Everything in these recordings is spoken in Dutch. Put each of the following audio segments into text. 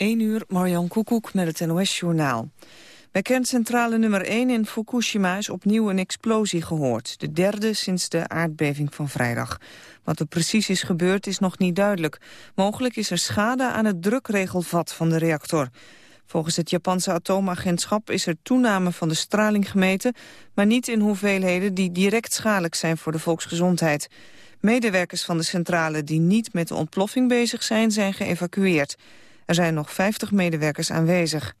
1 uur, Marjan Koekoek met het NOS-journaal. Bij kerncentrale nummer 1 in Fukushima is opnieuw een explosie gehoord. De derde sinds de aardbeving van vrijdag. Wat er precies is gebeurd is nog niet duidelijk. Mogelijk is er schade aan het drukregelvat van de reactor. Volgens het Japanse atoomagentschap is er toename van de straling gemeten... maar niet in hoeveelheden die direct schadelijk zijn voor de volksgezondheid. Medewerkers van de centrale die niet met de ontploffing bezig zijn, zijn geëvacueerd. Er zijn nog 50 medewerkers aanwezig.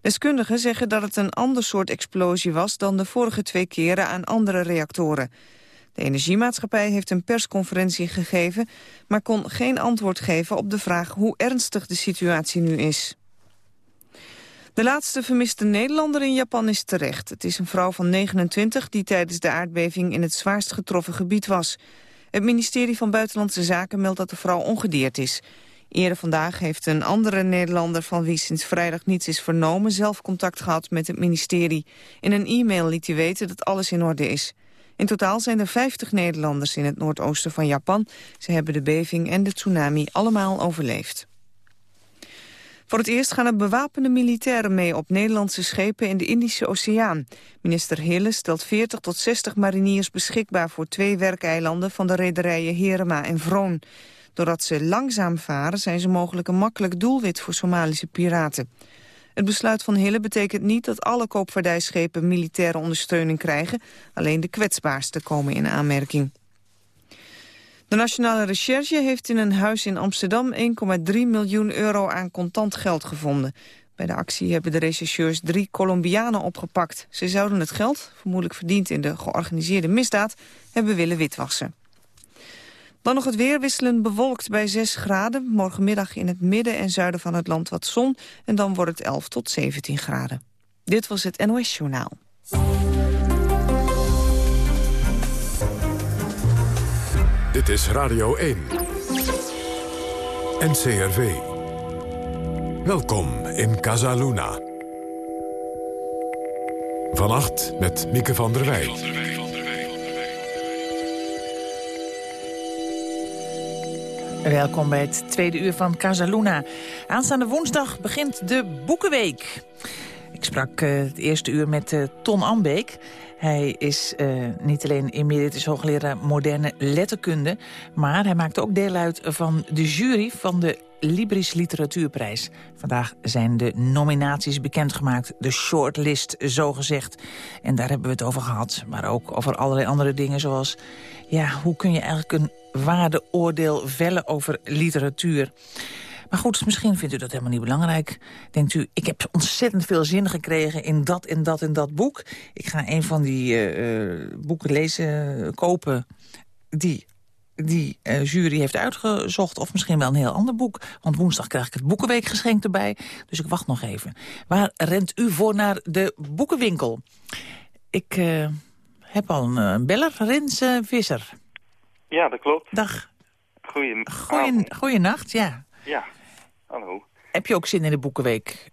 Deskundigen zeggen dat het een ander soort explosie was dan de vorige twee keren aan andere reactoren. De energiemaatschappij heeft een persconferentie gegeven, maar kon geen antwoord geven op de vraag hoe ernstig de situatie nu is. De laatste vermiste Nederlander in Japan is terecht. Het is een vrouw van 29 die tijdens de aardbeving in het zwaarst getroffen gebied was. Het ministerie van Buitenlandse Zaken meldt dat de vrouw ongedeerd is. Eerder vandaag heeft een andere Nederlander van wie sinds vrijdag niets is vernomen... zelf contact gehad met het ministerie. In een e-mail liet hij weten dat alles in orde is. In totaal zijn er 50 Nederlanders in het noordoosten van Japan. Ze hebben de beving en de tsunami allemaal overleefd. Voor het eerst gaan er bewapende militairen mee op Nederlandse schepen in de Indische Oceaan. Minister Hille stelt 40 tot 60 mariniers beschikbaar voor twee werkeilanden van de rederijen Herema en Vroon. Doordat ze langzaam varen zijn ze mogelijk een makkelijk doelwit voor Somalische piraten. Het besluit van Hille betekent niet dat alle koopvaardijschepen militaire ondersteuning krijgen. Alleen de kwetsbaarste komen in aanmerking. De Nationale Recherche heeft in een huis in Amsterdam 1,3 miljoen euro aan contant geld gevonden. Bij de actie hebben de rechercheurs drie Colombianen opgepakt. Ze zouden het geld, vermoedelijk verdiend in de georganiseerde misdaad, hebben willen witwassen. Dan nog het weer wisselend bewolkt bij 6 graden. Morgenmiddag in het midden en zuiden van het land wat zon. En dan wordt het 11 tot 17 graden. Dit was het NOS Journaal. Dit is Radio 1. NCRV. Welkom in Casaluna. Vannacht met Mieke van der Wij. Welkom bij het tweede uur van Casaluna. Aanstaande woensdag begint de Boekenweek. Ik sprak uh, het eerste uur met uh, Ton Ambeek. Hij is uh, niet alleen emeritus hoogleraar moderne letterkunde... maar hij maakt ook deel uit van de jury van de Libris Literatuurprijs. Vandaag zijn de nominaties bekendgemaakt, de shortlist zogezegd. En daar hebben we het over gehad, maar ook over allerlei andere dingen... zoals, ja, hoe kun je eigenlijk een waardeoordeel vellen over literatuur... Maar goed, misschien vindt u dat helemaal niet belangrijk. Denkt u, ik heb ontzettend veel zin gekregen in dat en dat en dat boek. Ik ga een van die uh, boeken lezen, kopen... die die jury heeft uitgezocht. Of misschien wel een heel ander boek. Want woensdag krijg ik het Boekenweekgeschenk erbij. Dus ik wacht nog even. Waar rent u voor naar de boekenwinkel? Ik heb al een, een beller, Rins Visser. Ja, dat klopt. Dag. Goeie, Goeie, goeienacht, ja. Ja, hallo. Heb je ook zin in de Boekenweek?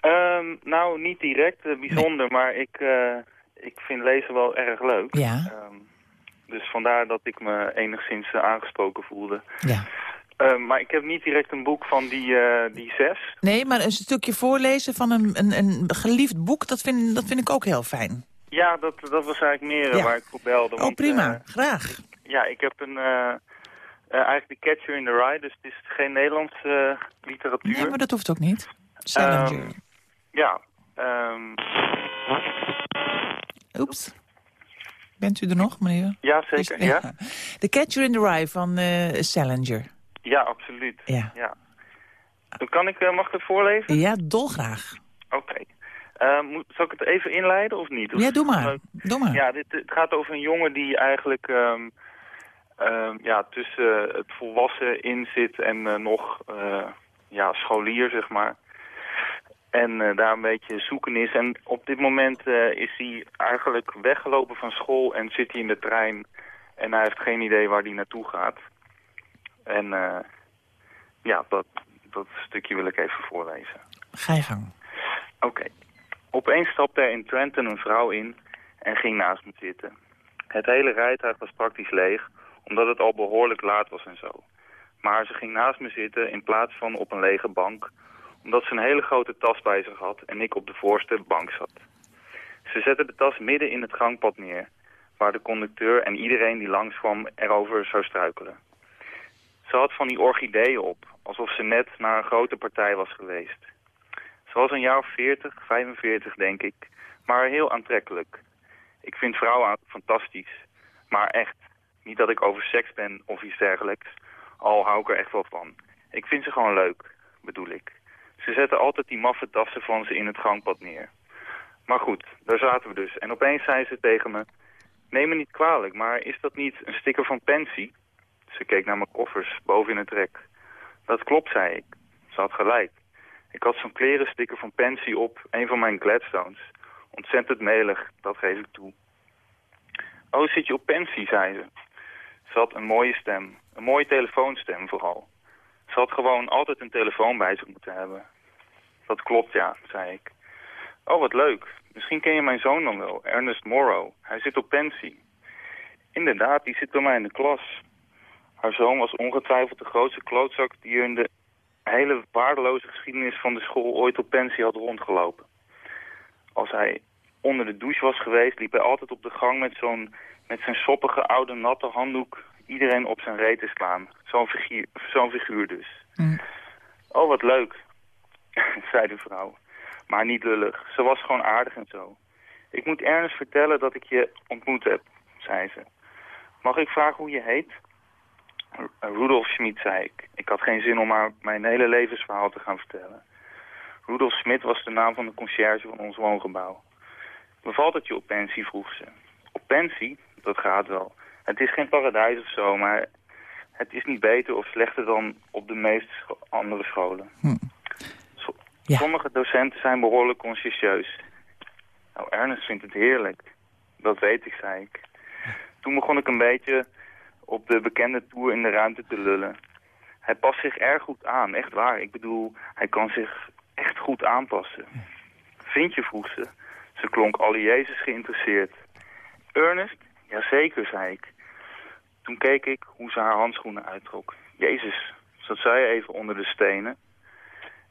Um, nou, niet direct, uh, bijzonder, nee. maar ik, uh, ik vind lezen wel erg leuk. Ja. Um, dus vandaar dat ik me enigszins uh, aangesproken voelde. Ja. Uh, maar ik heb niet direct een boek van die, uh, die zes. Nee, maar een stukje voorlezen van een, een, een geliefd boek, dat vind, dat vind ik ook heel fijn. Ja, dat, dat was eigenlijk meer ja. waar ik voor belde. Oh, want, prima. Graag. Ja, ik heb een... Uh, eigenlijk The Catcher in the Rye, dus het is geen Nederlandse uh, literatuur. Nee, maar dat hoeft ook niet. Salinger. Um, ja. Um... Oeps. Bent u er nog, meneer? Ja, zeker, is, ja. The Catcher in the Rye van uh, Salinger. Ja, absoluut. Ja. ja. Kan ik, mag ik het voorlezen? Ja, dolgraag. Oké. Okay. Uh, zal ik het even inleiden of niet? Of ja, doe maar. doe maar. Ja, dit, het gaat over een jongen die eigenlijk... Um, uh, ja, tussen het volwassen in zit en uh, nog uh, ja, scholier, zeg maar. En daar een beetje zoeken is. En op dit moment is hij eigenlijk weggelopen van school en zit hij in de trein. En hij heeft geen idee waar hij naartoe gaat. En ja, dat, dat stukje wil ik even voorlezen. Ga je gang. Oké. Okay. Opeens stapte er in Trenton een vrouw in en ging naast me zitten. Het hele rijtuig was praktisch leeg, omdat het al behoorlijk laat was en zo. Maar ze ging naast me zitten in plaats van op een lege bank, omdat ze een hele grote tas bij zich had en ik op de voorste bank zat. Ze zette de tas midden in het gangpad neer, waar de conducteur en iedereen die langskwam erover zou struikelen. Ze had van die orchideeën op, alsof ze net naar een grote partij was geweest. Ze was een jaar of 40, 45 denk ik, maar heel aantrekkelijk. Ik vind vrouwen fantastisch, maar echt, niet dat ik over seks ben of iets dergelijks, al hou ik er echt wel van. Ik vind ze gewoon leuk, bedoel ik. Ze zetten altijd die maffe tassen van ze in het gangpad neer. Maar goed, daar zaten we dus. En opeens zei ze tegen me... Neem me niet kwalijk, maar is dat niet een sticker van pensie? Ze keek naar mijn koffers boven in het rek. Dat klopt, zei ik. Ze had gelijk. Ik had zo'n klerensticker van pensie op een van mijn Gladstones. Ontzettend melig, dat geef ik toe. Oh, zit je op pensie, zei ze. Ze had een mooie stem. Een mooie telefoonstem vooral. Ze had gewoon altijd een telefoon bij zich moeten hebben. Dat klopt, ja, zei ik. Oh, wat leuk. Misschien ken je mijn zoon dan wel, Ernest Morrow. Hij zit op pensie. Inderdaad, die zit bij mij in de klas. Haar zoon was ongetwijfeld de grootste klootzak die er in de hele waardeloze geschiedenis van de school ooit op pensie had rondgelopen. Als hij onder de douche was geweest, liep hij altijd op de gang met zo'n met zijn soppige oude natte handdoek iedereen op zijn reet te slaan. Zo'n figuur, zo'n figuur dus. Mm. Oh, wat leuk, zei de vrouw. Maar niet lullig. Ze was gewoon aardig en zo. Ik moet Ernest vertellen dat ik je ontmoet heb, zei ze. Mag ik vragen hoe je heet? Rudolf Schmid, zei ik. Ik had geen zin om haar mijn hele levensverhaal te gaan vertellen. Rudolf Schmid was de naam van de conciërge van ons woongebouw. Bevalt het je op pensie, vroeg ze. Op pensie? Dat gaat wel. Het is geen paradijs of zo, maar het is niet beter of slechter dan op de meeste scho- andere scholen. Hm. So- Ja. Sommige docenten zijn behoorlijk conscientieus. Nou, Ernest vindt het heerlijk. Dat weet ik, zei ik. Toen begon ik een beetje op de bekende tour in de ruimte te lullen. Hij past zich erg goed aan, echt waar. Ik bedoel, hij kan zich echt goed aanpassen. Vind je, vroeg ze. Ze klonk alle Jezus geïnteresseerd. Ernest? Jazeker, zei ik. Toen keek ik hoe ze haar handschoenen uittrok. Jezus, zat zij even onder de stenen?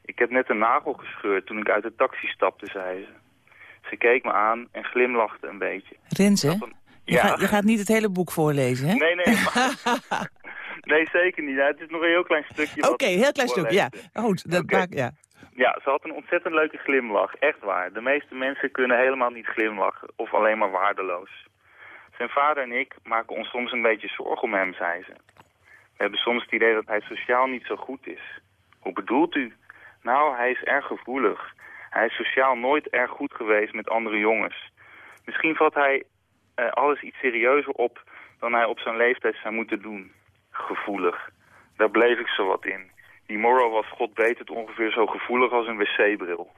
Ik heb net een nagel gescheurd toen ik uit de taxi stapte, zei ze. Ze keek me aan en glimlachte een beetje. Renze, Dat een- je, gaat, je gaat niet het hele boek voorlezen, hè? Nee, nee. maar- nee, zeker niet. Het is nog een heel klein stukje. Oké, ik heel klein stuk, ja. Goed, dat Oké. maakt, ja. Ja, ze had een ontzettend leuke glimlach. Echt waar. De meeste mensen kunnen helemaal niet glimlachen. Of alleen maar waardeloos. Zijn vader en ik maken ons soms een beetje zorgen om hem, zei ze. We hebben soms het idee dat hij sociaal niet zo goed is. Hoe bedoelt u? Nou, hij is erg gevoelig. Hij is sociaal nooit erg goed geweest met andere jongens. Misschien vat hij eh, alles iets serieuzer op dan hij op zijn leeftijd zou moeten doen. Gevoelig. Daar bleef ik zo wat in. Die Morrow was, god weet het, ongeveer zo gevoelig als een wc-bril.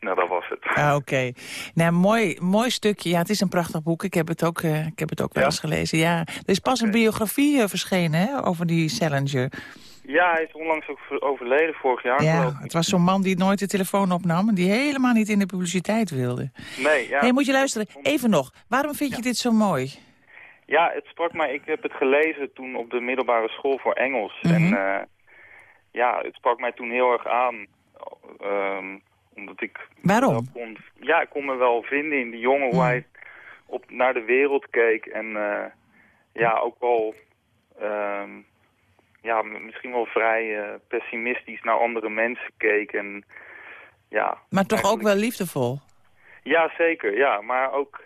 Nou, dat was het. Ah, Oké. Nou, mooi, mooi stukje. Ja, het is een prachtig boek. Ik heb het ook, eh, ik heb het ook wel Ja? eens gelezen. Ja, er is pas een biografie eh, verschenen hè, over die Salinger. Ja, hij is onlangs ook ver- overleden, vorig jaar Ja, het was zo'n man die nooit de telefoon opnam... en die helemaal niet in de publiciteit wilde. Nee, ja. hey, moet je luisteren. Even nog. Waarom vind je dit zo mooi? Ja, het sprak mij. Ik heb het gelezen toen op de middelbare school voor Engels. Mhm. En eh, ja, het sprak mij toen heel erg aan. ehm, omdat ik... Waarom? Kon, ja, ik kon me wel vinden in die jongen, hoe Mhm. hij op, naar de wereld keek. En eh, ja, ook wel... ehm, ja, misschien wel vrij eh, pessimistisch naar andere mensen keek. En, ja, Maar toch ook wel liefdevol. Ja, zeker. Ja, maar ook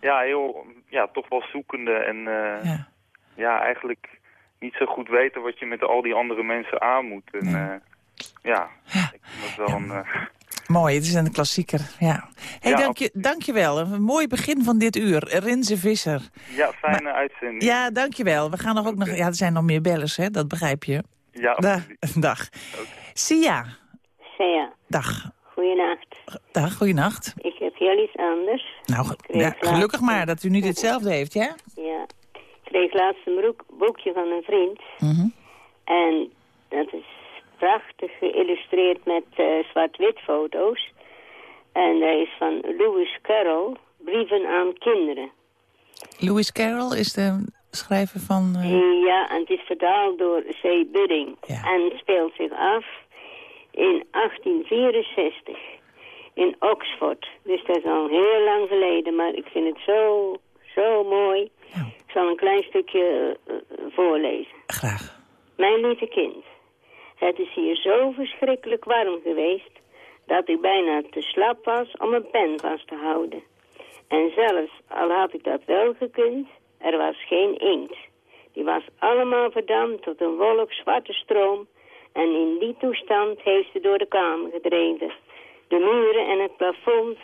ja, heel, ja, toch wel zoekende en eh, ja. Ja. eigenlijk niet zo goed weten wat je met al die andere mensen aan moet. En, Nee. ja, ik vind dat wel een... Mooi, het is een klassieker. Ja. Hey, Ja, dank, je, dank je wel. Een mooi begin van dit uur. Rinze Visser. ja, fijne uitzending. Ja, dank je wel. We gaan nog ook nog... Ja, er zijn nog meer bellers, hè? Dat begrijp je. Ja, Da- dag. Sia. Ja, Dag. goeienacht. Dag, goeienacht. Ik heb heel iets anders. Nou, ja, gelukkig maar dat u niet hetzelfde heeft, ja? Ja. Ik kreeg laatst een broek, boekje van een vriend. Mhm. En dat is prachtig geïllustreerd met eh, zwart-wit foto's. En dat is van Lewis Carroll, Brieven aan Kinderen. Lewis Carroll is de schrijver van... eh, Ja, en het is vertaald door C. Budding. Ja. En speelt zich af in 1864 in Oxford. Dus dat is al heel lang geleden, maar ik vind het zo, zo mooi. Ik zal een klein stukje uh, voorlezen. Graag. Mijn lieve kind, het is hier zo verschrikkelijk warm geweest dat ik bijna te slap was om een pen vast te houden. En zelfs al had ik dat wel gekund, er was geen inkt. Die was allemaal verdampt tot een wolk zwarte stroom en in die toestand heeft ze door de kamer gedreven. De muren en het plafond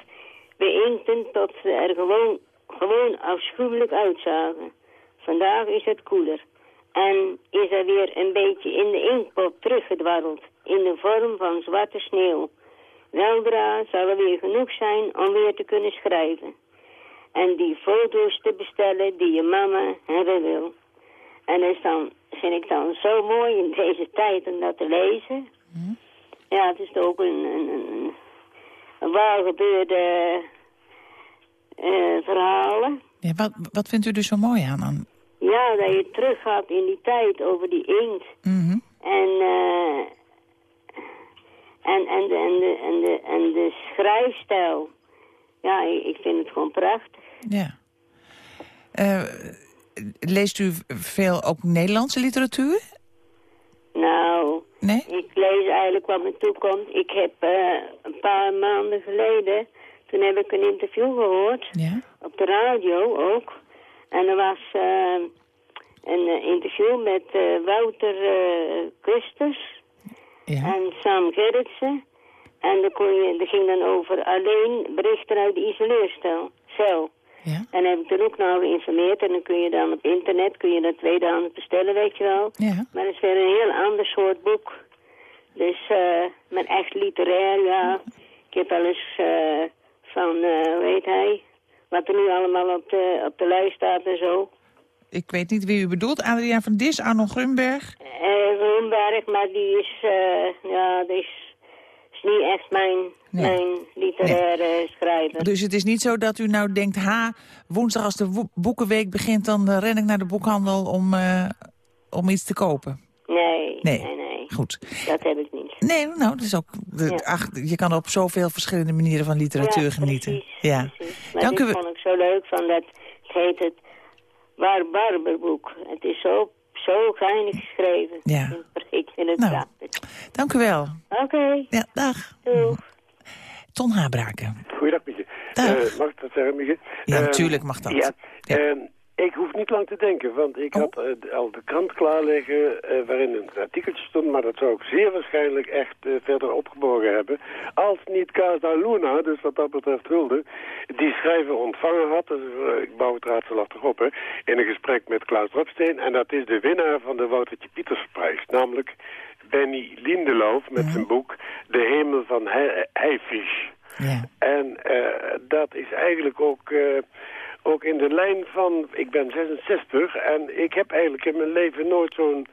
beïnkten tot ze er gewoon, gewoon afschuwelijk uitzagen. Vandaag is het koeler en is er weer een beetje in de inkpot teruggedwarreld in de vorm van zwarte sneeuw. Weldra zal er weer genoeg zijn om weer te kunnen schrijven. En die foto's te bestellen die je mama hebben wil. En dat dan, vind ik dan zo mooi in deze tijd om dat te lezen. Hm? Ja, het is ook een, een, een, een waar gebeurde uh, verhalen. Ja, wat, wat vindt u er zo mooi aan? aan... Ja, dat je terug gaat in die tijd over die inkt. Mm -hmm. En, uh, en, en, de, en, de, en, de, en de schrijfstijl. Ja, ik, ik vind het gewoon prachtig. Ja. Uh, leest u veel ook Nederlandse literatuur? Nou, nee? ik lees eigenlijk wat me toekomt. Ik heb uh, een paar maanden geleden, toen heb ik een interview gehoord. Ja? Op de radio ook. En er was uh, een interview met Wouter Kusters ja. en Sam Gerritsen. En dat, kon je, dat ging dan over alleen berichten uit de isoleercel. Ja. En heb ik er ook nog geïnformeerd. En dan kun je dan op internet, kun je dat tweedehands bestellen, weet je wel. Ja. Maar het is weer een heel ander soort boek. Dus, uh, maar echt literair, ja. Ik heb wel eens uh, van, uh, hoe heet hij, wat er nu allemaal op de, op de lijst staat en zo. Ik weet niet wie u bedoelt. Adriaan van Dis, Arno Grunberg? Grunberg, maar die is, ja, die is is niet echt mijn, nee. mijn literaire nee. schrijver. Dus het is niet zo dat u nou denkt... ha, woensdag als de boekenweek begint... dan uh, ren ik naar de boekhandel om, uh, om iets te kopen? Nee, nee. Goed. Dat heb ik niet. Nee, nou, dat is ook... De, Ja. ach, je kan op zoveel verschillende manieren van literatuur ja, genieten. Precies, ja. precies. Maar Dank dit u. vond ik zo leuk van dat... Het heet het Waar Barberboek. Het is zo, zo geinig geschreven. Ja. Ik vind het Nou. prachtig. Dank u wel. Oké, Ja, dag. doeg. Ton Habraken. Goeiedag, Mieke. Dag. Eh, mag ik dat zeggen, Mieke? Ja, Eh, natuurlijk mag dat. Ja, Ja. ehm, ik hoef niet lang te denken, want ik Oh. had eh, al de krant klaar liggen eh, waarin een artikeltje stond, maar dat zou ik zeer waarschijnlijk echt eh, verder opgeborgen hebben. Als niet Casa Luna, dus wat dat betreft Hulde, die schrijver ontvangen had, dus, ik bouw het raadselachtig op, hè, in een gesprek met Klaus Drupsteen, en dat is de winnaar van de Woutertje Pietersprijs, namelijk Benny Lindeloof met zijn boek De Hemel van He Heifisch. Ja. En dat is eigenlijk ook, ook in de lijn van... Ik ben 66 en ik heb eigenlijk in mijn leven nooit zo'n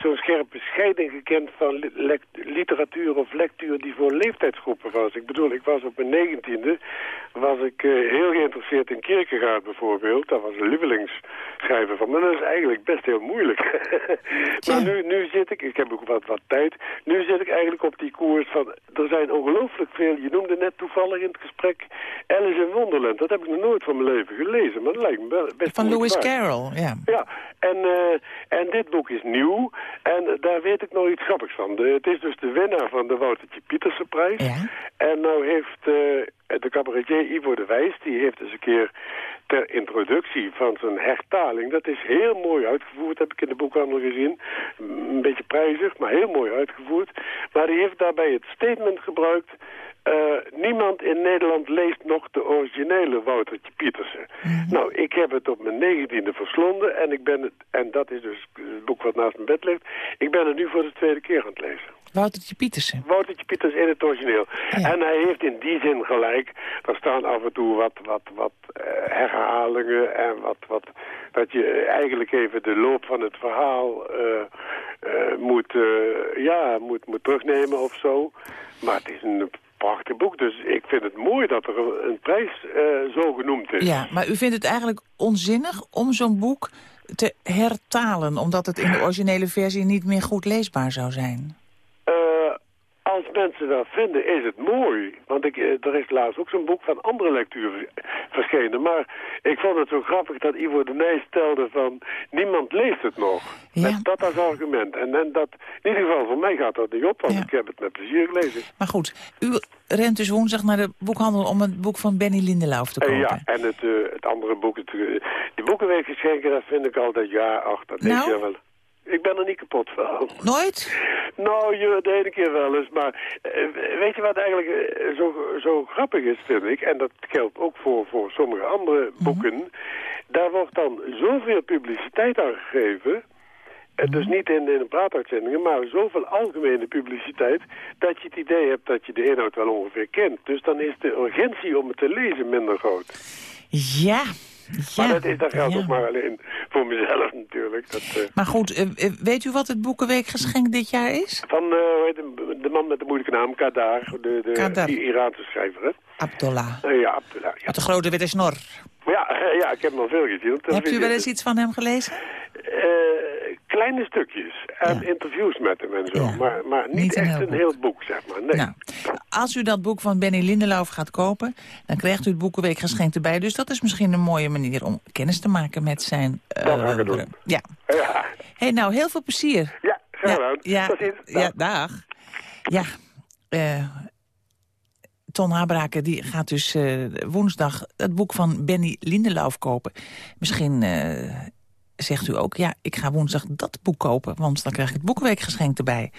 zo'n scherpe scheiding gekend van literatuur of lectuur die voor leeftijdsgroepen was. Ik bedoel, ik was op mijn negentiende, was ik eh, heel geïnteresseerd in Kierkegaard bijvoorbeeld. Dat was een lievelingsschrijver van me. Dat is eigenlijk best heel moeilijk. maar nu, nu zit ik, ik heb ook wat, wat tijd, nu zit ik eigenlijk op die koers van... Er zijn ongelooflijk veel, je noemde net toevallig in het gesprek Alice in Wonderland. Dat heb ik nog nooit van mijn leven gelezen, maar dat lijkt me best Van Lewis. Carroll, ja. Ja, en, eh, en dit boek is nieuw en daar weet ik nog iets grappigs van. De, het is dus de winnaar van de Woutertje Pieterse prijs. Ja. En nou heeft eh, de cabaretier Ivo de Wijs, die heeft eens een keer ter introductie van zijn hertaling, dat is heel mooi uitgevoerd, heb ik in de boekhandel gezien. Een beetje prijzig, maar heel mooi uitgevoerd. Maar die heeft daarbij het statement gebruikt... eh, niemand in Nederland leest nog de originele Woutertje Pietersen. Nou, ik heb het op mijn negentiende verslonden en ik ben het, en dat is dus het boek wat naast mijn bed ligt, ik ben het nu voor de tweede keer aan het lezen. Woutertje Pietersen. Woutertje Pieters in het origineel. Ja. En hij heeft in die zin gelijk. Er staan af en toe wat, wat, wat eh, herhalingen en wat, wat... Dat je eigenlijk even de loop van het verhaal eh, moet, ja, moet, moet terugnemen of zo. Maar het is een prachtig boek. Dus ik vind het mooi dat er een prijs eh, zo genoemd is. Ja, maar u vindt het eigenlijk onzinnig om zo'n boek te hertalen... omdat het in de originele versie niet meer goed leesbaar zou zijn? Als mensen dat vinden, is het mooi. Want ik, eh, er is laatst ook zo'n boek van andere lectuur verschenen. Maar ik vond het zo grappig dat Ivo de Nijs stelde van... niemand leest het nog. Ja. Met dat als argument. En, en dat, in ieder geval voor mij gaat dat niet op, want Ja. ik heb het met plezier gelezen. Maar goed, u rent dus woensdag naar de boekhandel... om het boek van Benny Lindelauf te Eh, kopen. ja, en het, eh, het andere boek, het, die boekenweekgeschenken, dat vind ik altijd, ja, ach, dat denk Nou? je wel. Ik ben er niet kapot van. Nooit? Nou, je, de ene keer wel eens, maar eh, weet je wat eigenlijk eh, zo, zo grappig is, vind ik, en dat geldt ook voor, voor sommige andere boeken, daar wordt dan zoveel publiciteit aan gegeven, eh, dus niet in, in een praatuitzendingen, maar zoveel algemene publiciteit, dat je het idee hebt dat je de inhoud wel ongeveer kent. Dus dan is de urgentie om het te lezen minder groot. Ja. Ja. Maar dat, is, dat geldt ja. ook maar alleen voor mezelf natuurlijk. Dat, eh, Maar goed, eh, eh, weet u wat het Boekenweekgeschenk dit jaar is? van eh, hem, de man met de moeilijke naam, Kadar, de, de die Iraanse schrijver, hè? Abdullah. Eh, ja, Abdullah, ja. Met de grote witte snor. Ja, eh, ja, ik heb al veel gezien. Hebt u wel eens iets van hem gelezen? Eh, kleine stukjes en Ja. interviews met hem en zo. Ja. Maar, maar niet, Niet een echt heel een heel boek, zeg maar. Nee. Nou, als u dat boek van Benny Lindelauf gaat kopen... dan krijgt u het Boekenweekgeschenk erbij. Dus dat is misschien een mooie manier om kennis te maken met zijn... Dat ga ik doen. Ja. Ja, hey, nou, heel veel plezier. ja, graag gedaan. ja, Tot ziens. Dag. ja, dag. Ja, eh, Ton Habraken die gaat dus eh, woensdag het boek van Benny Lindelauf kopen. Misschien eh, zegt u ook, ja, ik ga woensdag dat boek kopen... want dan krijg ik het Boekenweekgeschenk erbij.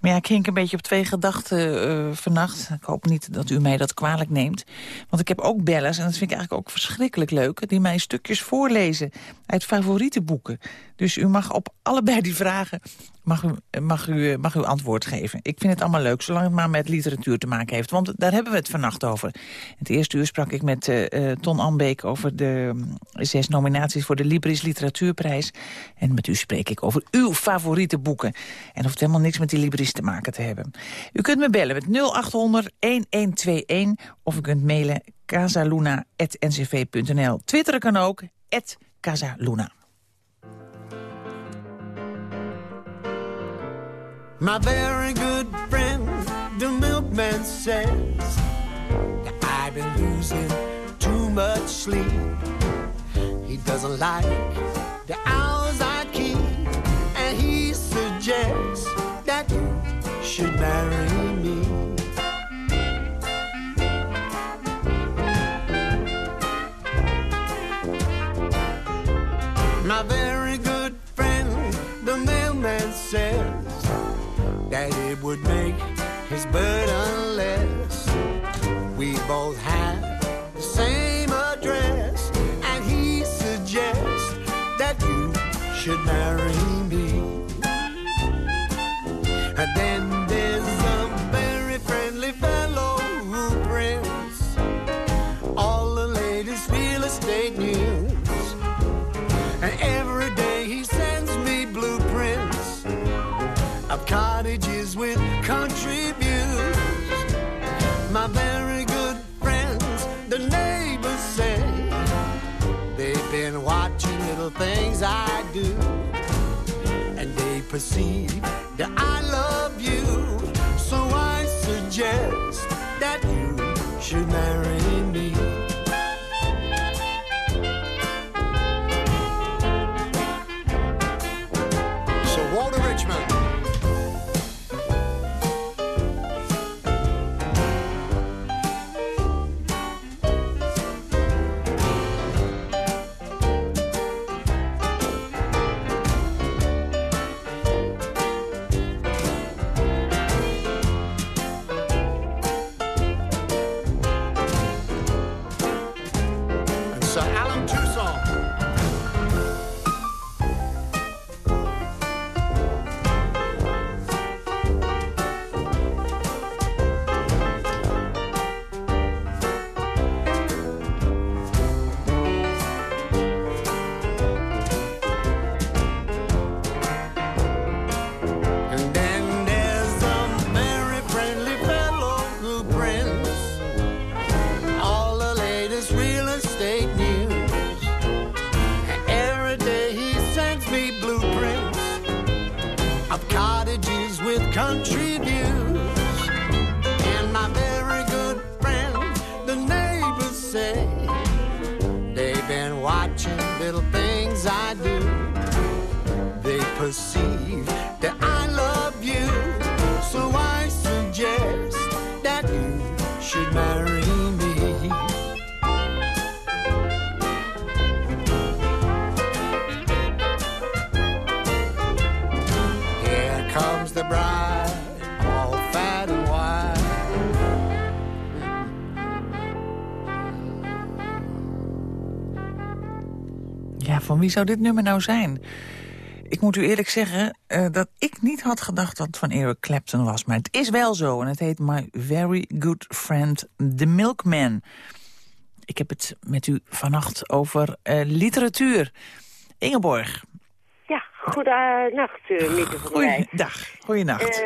Maar ja, ik hink een beetje op twee gedachten eh, vannacht. Ik hoop niet dat u mij dat kwalijk neemt. Want ik heb ook bellers, en dat vind ik eigenlijk ook verschrikkelijk leuk... die mij stukjes voorlezen uit favoriete boeken. Dus u mag op allebei die vragen mag u, mag, u, mag u antwoord geven. Ik vind het allemaal leuk, zolang het maar met literatuur te maken heeft. Want daar hebben we het vannacht over. Het eerste uur sprak ik met eh, eh, Ton Ambeek over de mm, zes nominaties voor de Libris Literatuurprijs. En met u spreek ik over uw favoriete boeken. En het helemaal niks met die Libris te maken te hebben. U kunt me bellen met 0800-1121 of u kunt mailen casaluna.ncv.nl. Twitteren kan ook, Casaluna. My very good friend, the milkman says that I've been losing too much sleep. He doesn't like the hours I keep, and he suggests that you should marry me. My very good friend, the mailman says that it would make his burden less. We both marry me. And then there's a very friendly fellow who prints all the latest real estate news. And every day he sends me blueprints of cottages with country views. My very good friends, the neighbors say, they've been watching little things I do. Perceive that I love you. So I suggest that you should marry van wie zou dit nummer nou zijn? Ik moet u eerlijk zeggen eh, dat ik niet had gedacht dat het van Eric Clapton was. Maar het is wel zo en het heet My Very Good Friend The Milkman. Ik heb het met u vannacht over eh, literatuur. Ingeborg. Ja, goedenacht, uh, Mieke van. Goeiedag, goeienacht.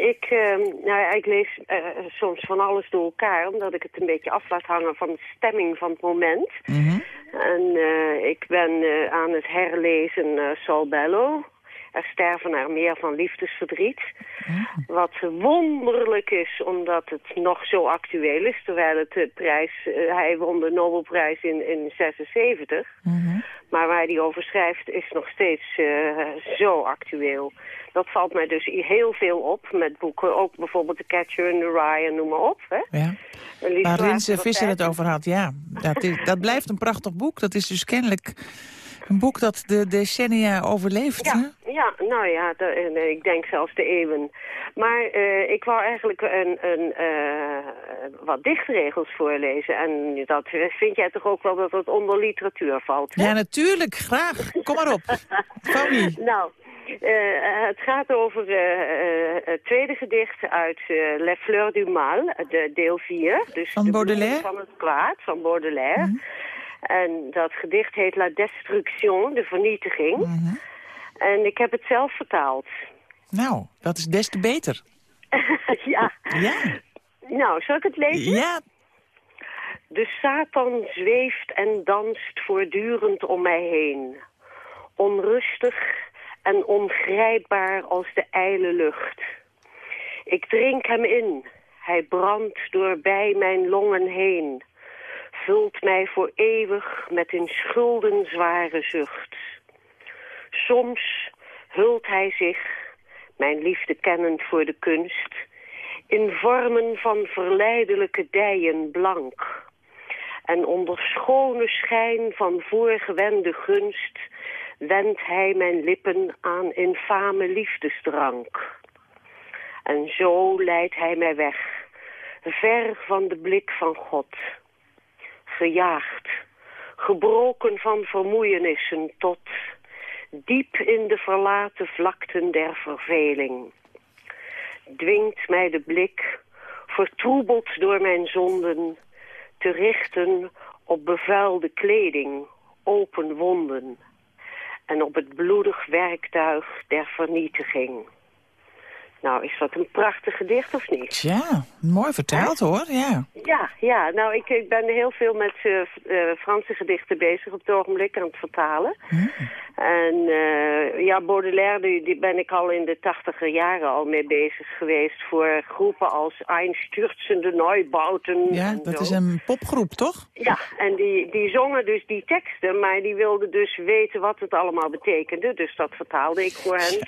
Ik, eh, nou ja, ik lees eh, soms van alles door elkaar, omdat ik het een beetje af laat hangen van de stemming van het moment. Mhm. En eh, ik ben eh, aan het herlezen Saul Bellow. Er sterven er meer van liefdesverdriet. Wat wonderlijk is, omdat het nog zo actueel is. Terwijl het de prijs, eh, hij won de Nobelprijs in, in 76. Maar waar hij over schrijft is nog steeds eh, zo actueel. Dat valt mij dus heel veel op met boeken. Ook bijvoorbeeld The Catcher in the Rye en noem maar op. Hè? Ja. Waar Rinse Visser het over had, ja. Dat, is, dat blijft een prachtig boek. Dat is dus kennelijk een boek dat de decennia overleeft. hè? Ja, ja, nou ja, de- en, ik denk zelfs de eeuwen. Maar eh, ik wou eigenlijk een, een, eh, wat dichtregels voorlezen. En dat vind jij toch ook wel dat het onder literatuur valt? hè? Ja, natuurlijk. Graag. Kom maar op. Fanny. Nou, eh, het gaat over eh, eh, het tweede gedicht uit eh Les Fleurs du Mal, de deel 4. Dus Van de Baudelaire? Mhm. van het kwaad, van Baudelaire. En dat gedicht heet La Destruction, de vernietiging. Mhm. En ik heb het zelf vertaald. Nou, dat is des te beter. ja. Ja. Nou, zal ik het lezen? Ja, De Satan zweeft en danst voortdurend om mij heen. Onrustig en ongrijpbaar als de ijle lucht. Ik drink hem in. Hij brandt doorbij mijn longen heen. Vult mij voor eeuwig met een schuldenzware zucht. Soms hult hij zich, mijn liefde kennend voor de kunst, in vormen van verleidelijke dijen blank. En onder schone schijn van voorgewende gunst wendt hij mijn lippen aan infame liefdesdrank. En zo leidt hij mij weg, ver van de blik van God. Gejaagd, gebroken van vermoeienissen tot diep in de verlaten vlakten der verveling. Dwingt mij de blik, vertroebeld door mijn zonden, te richten op bevuilde kleding, open wonden en op het bloedig werktuig der vernietiging. Nou, is dat een prachtig gedicht of niet? tja, mooi vertaald hoor. Ja. Ja, ja. Nou, ik, ik ben heel veel met eh, eh, Franse gedichten bezig op het ogenblik aan het vertalen. En eh, ja, Baudelaire, die, die ben ik al in de tachtiger jaren al mee bezig geweest voor groepen als Einstürzende Neubauten. Ja, dat zo. is een popgroep, toch? Ja, en die, die zongen dus die teksten, maar die wilden dus weten wat het allemaal betekende. Dus dat vertaalde ik voor hen.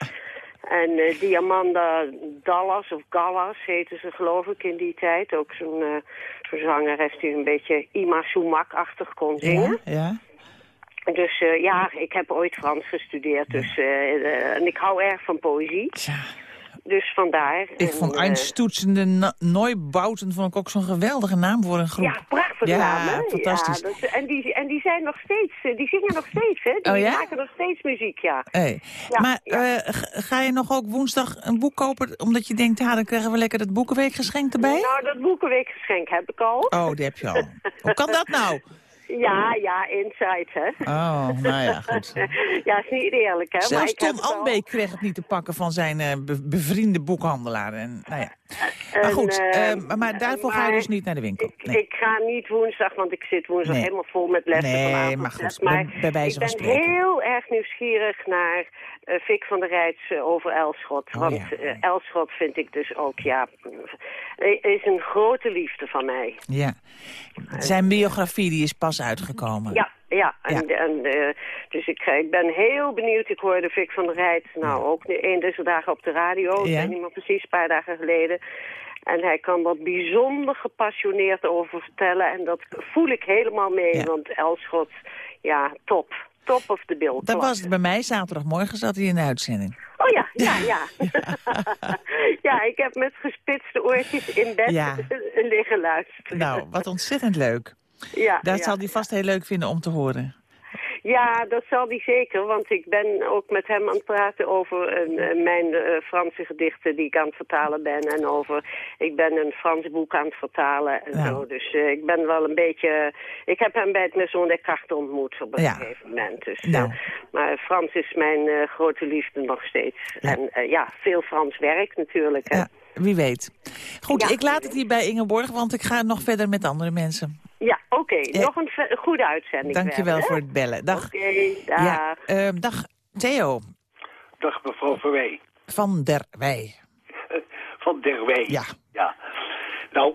En eh, Diamanda Dallas, of Gallas heette ze geloof ik in die tijd. Ook zo'n eh, zo'n zangeres die een beetje Ima Sumac-achtig kon zingen. Ja, ja. Dus eh, ja, ik heb ooit Frans gestudeerd. Dus, eh, eh, en ik hou erg van poëzie. Tja, Dus vandaar. ik vond eh, Einstoetsende Na- Neubauten vond ik ook zo'n geweldige naam voor een groep. Ja, prachtig Ja, naam, hè? fantastisch. Ja, dat- en, die, en die zijn nog steeds, eh, die zingen nog steeds, hè? Die Oh ja? maken nog steeds muziek, ja. Hey. Ja, maar eh, ga je nog ook woensdag een boek kopen... omdat je denkt, ja, dan krijgen we lekker het Boekenweekgeschenk erbij? Nou, dat boekenweekgeschenk heb ik al. Oh, die heb je al. Hoe kan dat nou? Ja, ja, inside, hè? Oh, nou ja, goed. ja, is niet eerlijk, hè? maar Zelfs ik Ton het al. Anbeek kreeg het niet te pakken van zijn be- bevriende boekhandelaar. En, nou ja. Maar goed, eh, eh, maar- maar daarvoor ga je dus niet naar de winkel. Ik, Nee. ik ga niet woensdag, want ik zit woensdag Nee. helemaal vol met lessen Nee, vanavond. maar goed, bij- Maar bij wijze ik van ben spreken. heel erg nieuwsgierig naar Vic van der Rijts eh, over Elschot. Oh, want ja. Elschot vind ik dus ook, ja, is een grote liefde van mij. Ja. Zijn biografie die is pas uitgekomen. Ja, ja. En, en, eh, dus ik, ik ben heel benieuwd. Ik hoorde Vic van der Rijt nou ook nu een deze dagen op de radio. Ik Ja. niet meer precies, een paar dagen geleden. En hij kan dat bijzonder gepassioneerd over vertellen. En dat voel ik helemaal mee. Ja. Want Elschot, ja, top. Top of the bill. Dat was het bij mij. Zaterdagmorgen zat hij in de uitzending. Oh ja, ja, ja. ja, ik heb met gespitste oortjes in bed Ja. liggen luisteren. Nou, wat ontzettend leuk. Ja, Dat ja. zal hij vast heel leuk vinden om te horen. Ja, dat zal hij zeker, want ik ben ook met hem aan het praten over eh, mijn eh, Franse gedichten die ik aan het vertalen ben. En over, ik ben een Frans boek aan het vertalen en Ja. zo. Dus eh, ik ben wel een beetje, ik heb hem bij het Maison des Cartes ontmoet op een Ja. gegeven moment. Dus, Nou. maar Frans is mijn grote liefde nog steeds. Ja. En ja, veel Frans werk natuurlijk. Hè. Wie weet. Goed, ik laat het hier bij Ingeborg, want ik ga nog verder met andere mensen. Ja, oké. Ja. Nog een goede uitzending. Dank je wel voor het bellen. Dag. Oké, dag. Ja, ehm, dag Theo Dag mevrouw Verwij. van der Wij. Van der Wij. Ja. ja. Nou,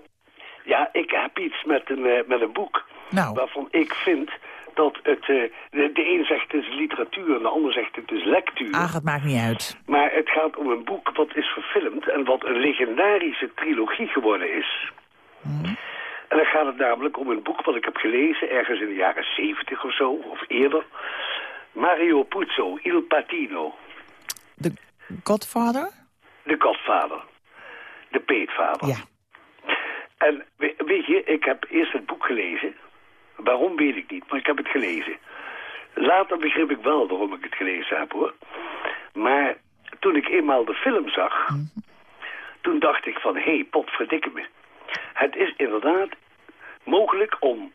ja, ik heb iets met een, eh, met een boek Nou. waarvan ik vind dat het... eh, de, de een zegt het is literatuur en de ander zegt het is lectuur. Ach, het maakt niet uit. Maar het gaat om een boek wat is verfilmd en wat een legendarische trilogie geworden is. En dan gaat het namelijk om een boek wat ik heb gelezen ergens in de jaren 70 of zo, of eerder. Mario Puzo, Il Patino, De Godfather? de godvader. De peetvader. Ja. En we- weet je, ik heb eerst het boek gelezen. Waarom weet ik niet, maar ik heb het gelezen. Later begreep ik wel waarom ik het gelezen heb hoor. Maar toen ik eenmaal de film zag, toen dacht ik van, hé, hey, potverdikke me. Het is inderdaad mogelijk om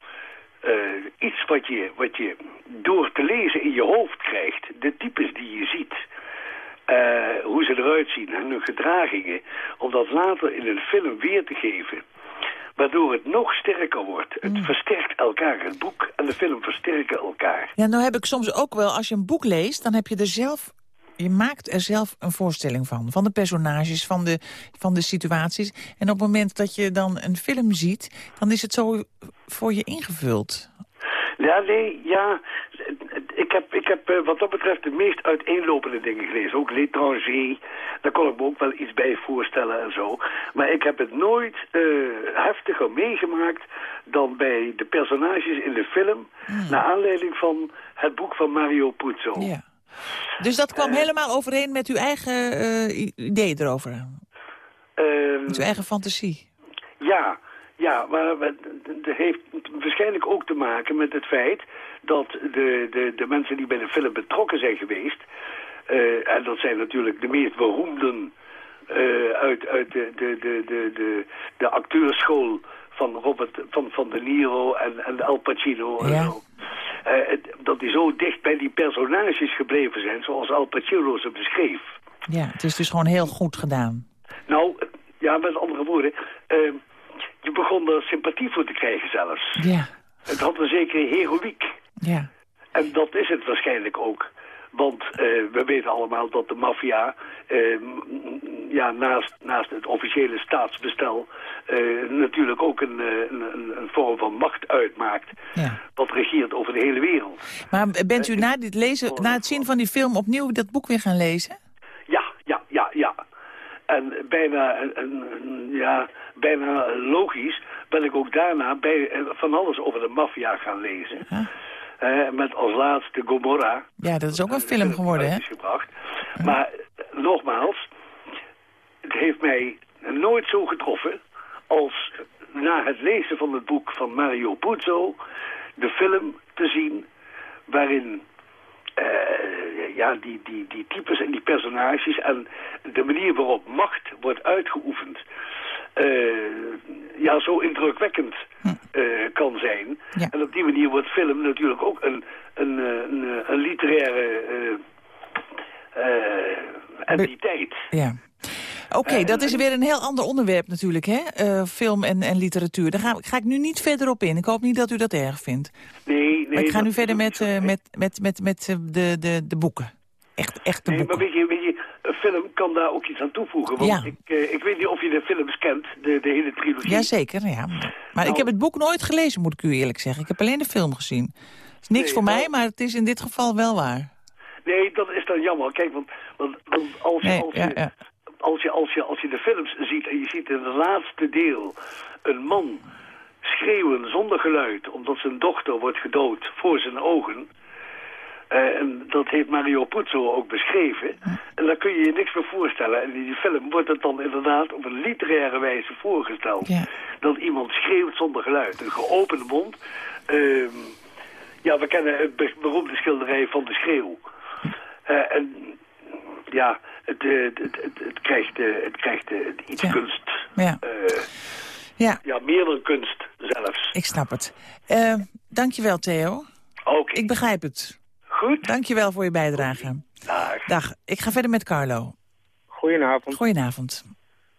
eh, iets wat je, wat je door te lezen in je hoofd krijgt, de types die je ziet, eh, hoe ze eruit zien en hun gedragingen, om dat later in een film weer te geven. Waardoor het nog sterker wordt. Het versterkt elkaar. Het boek en de film versterken elkaar. Ja, nou heb ik soms ook wel, als je een boek leest, dan heb je er zelf... Je maakt er zelf een voorstelling van. Van de personages, van de, van de situaties. En op het moment dat je dan een film ziet, dan is het zo voor je ingevuld. Ja, nee, ja. Ik heb, ik heb eh, wat dat betreft de meest uiteenlopende dingen gelezen. Ook L'étranger, daar kon ik me ook wel iets bij voorstellen en zo. Maar ik heb het nooit eh, heftiger meegemaakt dan bij de personages in de film... naar aanleiding van het boek van Mario Puzo. Ja. Dus dat kwam helemaal overeen met uw eigen eh, i- idee erover? Ehm, Met uw eigen fantasie? Ja, ja, maar dat heeft waarschijnlijk ook te maken met het feit dat de, de, de mensen die bij de film betrokken zijn geweest, eh, en dat zijn natuurlijk de meest beroemden eh, uit, uit de, de, de, de, de, de acteurschool van Robert van, van De Niro en, en Al Pacino en Ja. zo. Eh, dat die zo dicht bij die personages gebleven zijn, zoals Al Pacino ze beschreef. Ja, het is dus gewoon heel goed gedaan. Nou, ja, met andere woorden, eh, je begon er sympathie voor te krijgen zelfs. Ja, Het had een zekere heroïek. ja. En dat is het waarschijnlijk ook. Want eh, we weten allemaal dat de maffia eh, m- ja, naast, naast het officiële staatsbestel eh, natuurlijk ook een, eh, een, een, een vorm van macht uitmaakt. ja. Wat regeert over de hele wereld. Maar bent u na, dit lezen, na het zien van die film opnieuw dat boek weer gaan lezen? Ja, ja, ja, ja. En bijna, een- ja, bijna logisch ben ik ook daarna bij, eh, van alles over de maffia gaan lezen. Huh? Eh, met als laatste Gomorra. Ja, dat is ook een film geworden, hè? Maar eh, nogmaals, het heeft mij nooit zo getroffen als na het lezen van het boek van Mario Puzo de film te zien waarin eh, ja, die, die, die types en die personages en de manier waarop macht wordt uitgeoefend eh, ja, zo indrukwekkend eh, kan zijn. Ja. En op die manier wordt film natuurlijk ook een, een, een, een literaire entiteit. Ja. Oké, dat is weer een heel ander onderwerp natuurlijk, hè? Eh, film en, en literatuur. Daar ga, ga ik nu niet verder op in. Ik hoop niet dat u dat erg vindt. Nee, nee. maar ik ga nu verder met, eh, met, met, met, met eh, de, de, de boeken. Echt, echte Nee, maar boeken. weet je, weet je, een film kan daar ook iets aan toevoegen. Want Ja. ik, eh, ik weet niet of je de films kent, de, de hele trilogie. Jazeker, ja. Maar ik Nou- heb het boek nooit gelezen, moet ik u eerlijk zeggen. Ik heb alleen de film gezien. Het is niks Nee, voor mij, nou- maar het is in dit geval wel waar. Nee, dat is dan jammer. Kijk, want, want, want als, Nee, als, ja, je, ja. Als, je, als, je, als je de films ziet en je ziet in het laatste deel een man schreeuwen zonder geluid... omdat zijn dochter wordt gedood voor zijn ogen... eh, en dat heeft Mario Puzo ook beschreven. En daar kun je je niks meer voorstellen. En in die film wordt het dan inderdaad op een literaire wijze voorgesteld. Ja. Dat iemand schreeuwt zonder geluid. Een geopende mond. ehm, Ja, we kennen het be- beroemde schilderij van de schreeuw. Eh, en ja, het, eh, het, het, het, krijgt, eh, het krijgt eh, iets Ja. kunst. Ja, Eh, ja ja, meer dan kunst zelfs. ik snap het. Eh dankjewel, Theo. Oké, Ik begrijp het. goed. Dankjewel voor je bijdrage. Dag. Dag, ik ga verder met Carlo. Goedenavond. Goedenavond.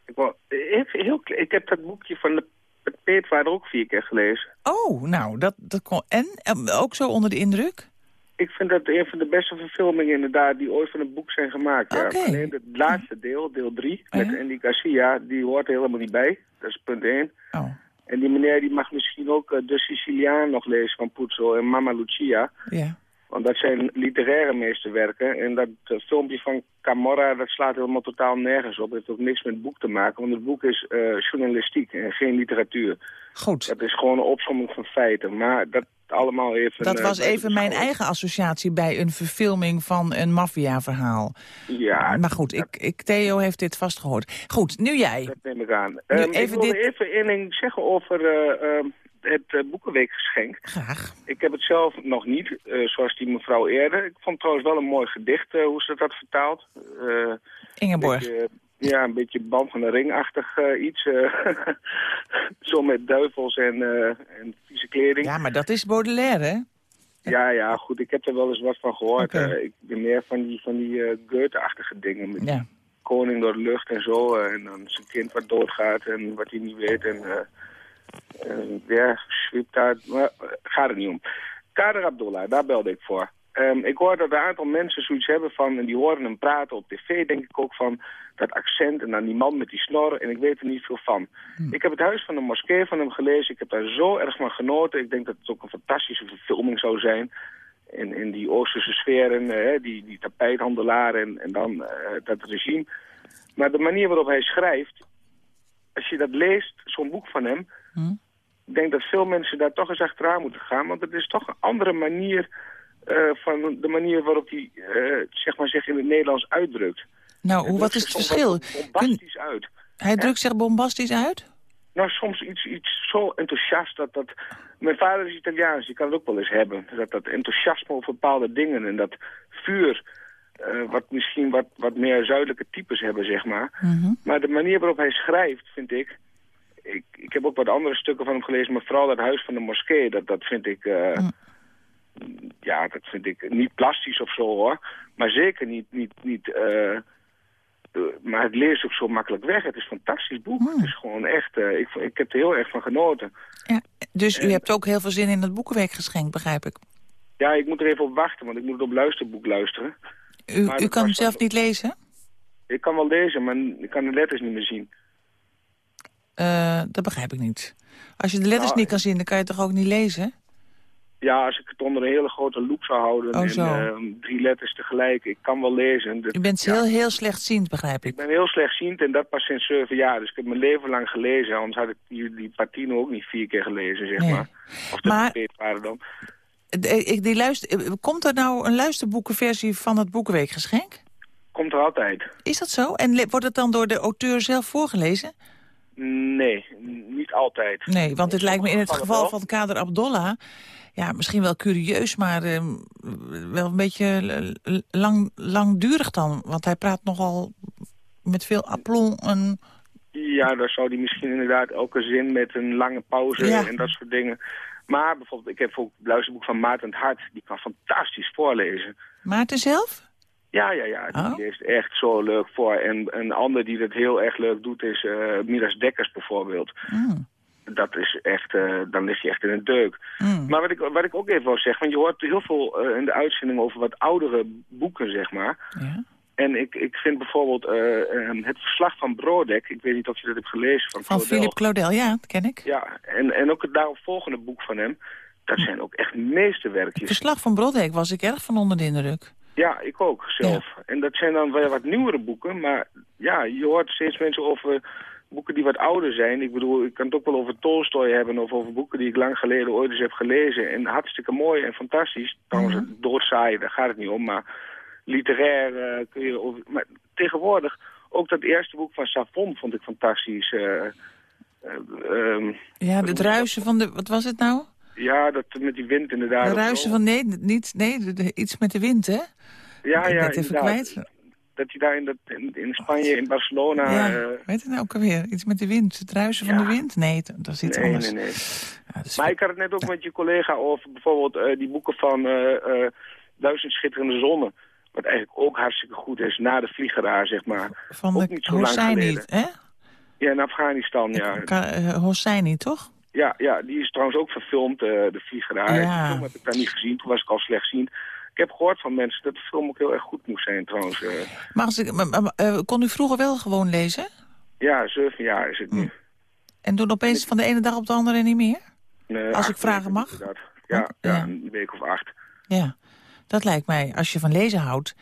Ik, wou, heel, ik heb dat boekje van de Peetvader ook vier keer gelezen. Oh, nou, dat, dat kon... En? Ook zo onder de indruk? Ik vind dat een van de beste verfilmingen inderdaad die ooit van een boek zijn gemaakt. Ja. Oké. Alleen het laatste deel, deel 3, Oh, met ja? Andy Garcia, die hoort er helemaal niet bij. Dat is punt 1. Oh, En die meneer die mag misschien ook eh, De Siciliaan nog lezen van Puzo en Mamma Lucia. ja. Want dat zijn literaire meesterwerken. En dat filmpje van Camorra, dat slaat helemaal totaal nergens op. Het heeft ook niks met het boek te maken. Want het boek is eh, journalistiek en geen literatuur. Goed. Dat is gewoon een opsomming van feiten. Maar dat allemaal even... Dat eh, was even mijn eigen associatie bij een verfilming van een maffiaverhaal. Ja, Maar goed, ik, ik, Theo heeft dit vast gehoord. Goed, nu jij. dat neem ik aan. Ik even wilde dit- even één ding zeggen over eh, ehm, het eh, Boekenweekgeschenk. Graag. Ik heb het zelf nog niet, zoals die mevrouw eerder. Ik vond trouwens wel een mooi gedicht, hoe ze dat vertaalt. Eh, Ingeborg. beetje, ja, een beetje band van de ringachtig eh, iets. eh. Zo met duivels en, eh, en vieze kleding. Ja, maar dat is Baudelaire, hè? Ja, ja, goed. Ik heb er wel eens wat van gehoord. Eh, ik ben meer van die, van die Goethe-achtige dingen. Met Ja. koning door de lucht en zo. en dan zijn kind wat doodgaat en wat hij niet weet. En ja, zwiept daar. Maar gaat het niet om. Kader Abdullah, daar belde ik voor. Ehm, ik hoor dat een aantal mensen zoiets hebben van... en die horen hem praten op tv, denk ik ook van... dat accent en dan die man met die snor en ik weet er niet veel van. Ik heb het Huis van de Moskee van hem gelezen. Ik heb daar zo erg van genoten. Ik denk dat het ook een fantastische verfilming zou zijn. In, in die Oosterse sferen, eh, die, die tapijthandelaar en, en dan eh, dat regime. Maar de manier waarop hij schrijft... als je dat leest, zo'n boek van hem... Hm? ik denk dat veel mensen daar toch eens achteraan moeten gaan. Want het is toch een andere manier... eh, van de manier waarop hij eh, zeg maar zich in het Nederlands uitdrukt. Nou, hoe, wat is het verschil? Bombastisch uit. Hij drukt zich bombastisch uit? Nou, soms iets, iets zo enthousiast dat dat... Mijn vader is Italiaans, die kan het ook wel eens hebben. Dat dat enthousiasme over bepaalde dingen en dat vuur... eh, wat misschien wat, wat meer zuidelijke types hebben, zeg maar. Mhm. Maar de manier waarop hij schrijft, vind ik... Ik, ik heb ook wat andere stukken van hem gelezen, maar vooral dat Huis van de Moskee, dat, dat vind ik... Mm. Ja, dat vind ik niet plastisch of zo, hoor. Maar zeker niet... niet, niet eh, eh, maar het leest ook zo makkelijk weg. Het is een fantastisch boek. Mm. Het is gewoon echt... eh, ik, ik heb er heel erg van genoten. Ja. Dus u hebt ook heel veel zin in het Boekenweekgeschenk, begrijp ik. Ja, ik moet er even op wachten, want ik moet het op luisterboek luisteren. U, u kan was zelf niet lezen? Ik kan wel lezen, maar ik kan de letters niet meer zien. Dat begrijp ik niet. Als je de letters Nou, niet kan zien, dan kan je toch ook niet lezen? Ja, als ik het onder een hele grote loep zou houden Oh, en zo. eh, drie letters tegelijk, ik kan wel lezen. Dat- U bent ja, heel, heel slechtziend, begrijp Ik ik. ben heel slechtziend en dat pas sinds zeven jaar. Dus ik heb mijn leven lang gelezen, anders had ik die, die Partino ook niet vier keer gelezen, zeg Nee. maar. Of de Maar- waren dan. Eh, ik- Die luister, eh, komt er nou een luisterboekenversie van het Boekenweekgeschenk? Komt er altijd. Is dat zo? En wordt het dan door de auteur zelf voorgelezen? Nee, niet altijd. Nee, want het lijkt me in het geval van Kader Abdollah... ja, misschien wel curieus, maar eh, wel een beetje lang, langdurig dan. Want hij praat nogal met veel aplomb en... Ja, dan zou die misschien inderdaad elke zin met een lange pauze Ja. en dat soort dingen. Maar bijvoorbeeld, ik heb ook het luisterboek van Maarten het Hart. Die kan fantastisch voorlezen. Maarten zelf? Ja, ja, ja. Die Oh. leest echt zo leuk voor. En een ander die dat heel erg leuk doet is eh Miras Dekkers bijvoorbeeld. Mm. Dat is echt, eh, dan ligt hij echt in een deuk. Mm. Maar wat ik, wat ik ook even wil zeggen, want je hoort heel veel eh, in de uitzending over wat oudere boeken, zeg maar. Ja. En ik, ik vind bijvoorbeeld eh, eh, het verslag van Brodek, ik weet niet of je dat hebt gelezen. Van, Van Claudel. Philip Claudel, ja, dat ken ik. Ja, en, en ook het daaropvolgende boek van hem, dat zijn ook echt Het meesterwerkjes. verslag van Brodbeek was ik erg van onder de indruk. Ja, ik ook zelf. En dat zijn dan wel wat nieuwere boeken, maar ja, je hoort steeds mensen over boeken die wat ouder zijn. Ik bedoel, ik kan het ook wel over Tolstoy hebben of over boeken die ik lang geleden ooit eens heb gelezen. En hartstikke mooi en fantastisch. Trouwens, Mhm. doodzaaien, daar gaat het niet om, maar literair eh, kun je over... Maar tegenwoordig, ook dat eerste boek van Savon vond ik fantastisch. eh, eh, ehm, Ja, het ruisen van de... Wat was het nou? Ja, dat met die wind inderdaad. De ruisen van... Nee, niet, nee iets met de wind, hè? Ja, ja, even kwijt. Dat hij daar in, dat, in, in Spanje, in Barcelona... Ja, eh, weet het nou ook alweer? Iets met de wind, het ruisen van Ja. de wind? Nee, dat is iets nee, anders. nee, nee. Ja, Maar ik had het net ook met je collega over bijvoorbeeld eh, die boeken van eh eh, Duizend Schitterende Zonnen. Wat eigenlijk ook hartstikke goed is, na de vliegeraar, zeg maar. van ook niet zo lang Hosseini, geleden. hè? Ja, in Afghanistan, ja. Hosseini, toch? Ja, ja, die is trouwens ook verfilmd, eh, de vliegeraar. Ja. De film heb ik daar niet gezien, toen was ik al slechtziend. Ik heb gehoord van mensen dat de film ook heel erg goed moest zijn, trouwens. eh. Maar als ik, maar- maar, eh, kon u vroeger wel gewoon lezen? ja, zeven jaar is het nu. En toen opeens van de ene dag op de andere niet meer? Als ik vragen mag? Ja, Ja. ja, een week of acht. Ja, dat lijkt mij, als je van lezen houdt,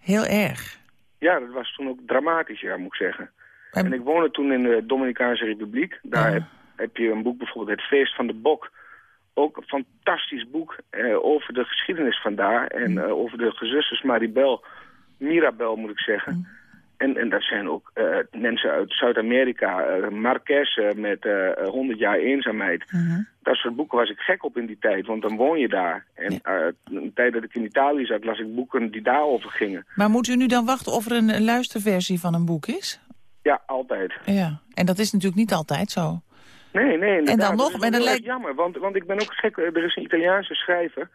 heel erg. Ja, dat was toen ook dramatisch, ja, moet ik zeggen. En- En ik woonde toen in de Dominicaanse Republiek. Daar Ja. heb, heb je een boek bijvoorbeeld, Het Feest van de Bok. Ook een fantastisch boek eh, over de geschiedenis van daar. En Mm. eh, over de gezusters Maribel, Mirabel moet ik zeggen. Mm. En, en dat zijn ook eh, mensen uit Zuid-Amerika. Marquez eh, met eh 100 jaar eenzaamheid. Mhm. Dat soort boeken was ik gek op in die tijd, want dan woon je daar. En een tijd dat ik in Italië zat, las ik boeken die daarover gingen. Maar moet u nu dan wachten of er een, een luisterversie van een boek is? Ja, altijd. Ja, en dat is natuurlijk niet altijd zo. Nee, nee, inderdaad. dan nog, heel erg lijkt- jammer, want, want ik ben ook gek... eh, Er is een Italiaanse schrijver,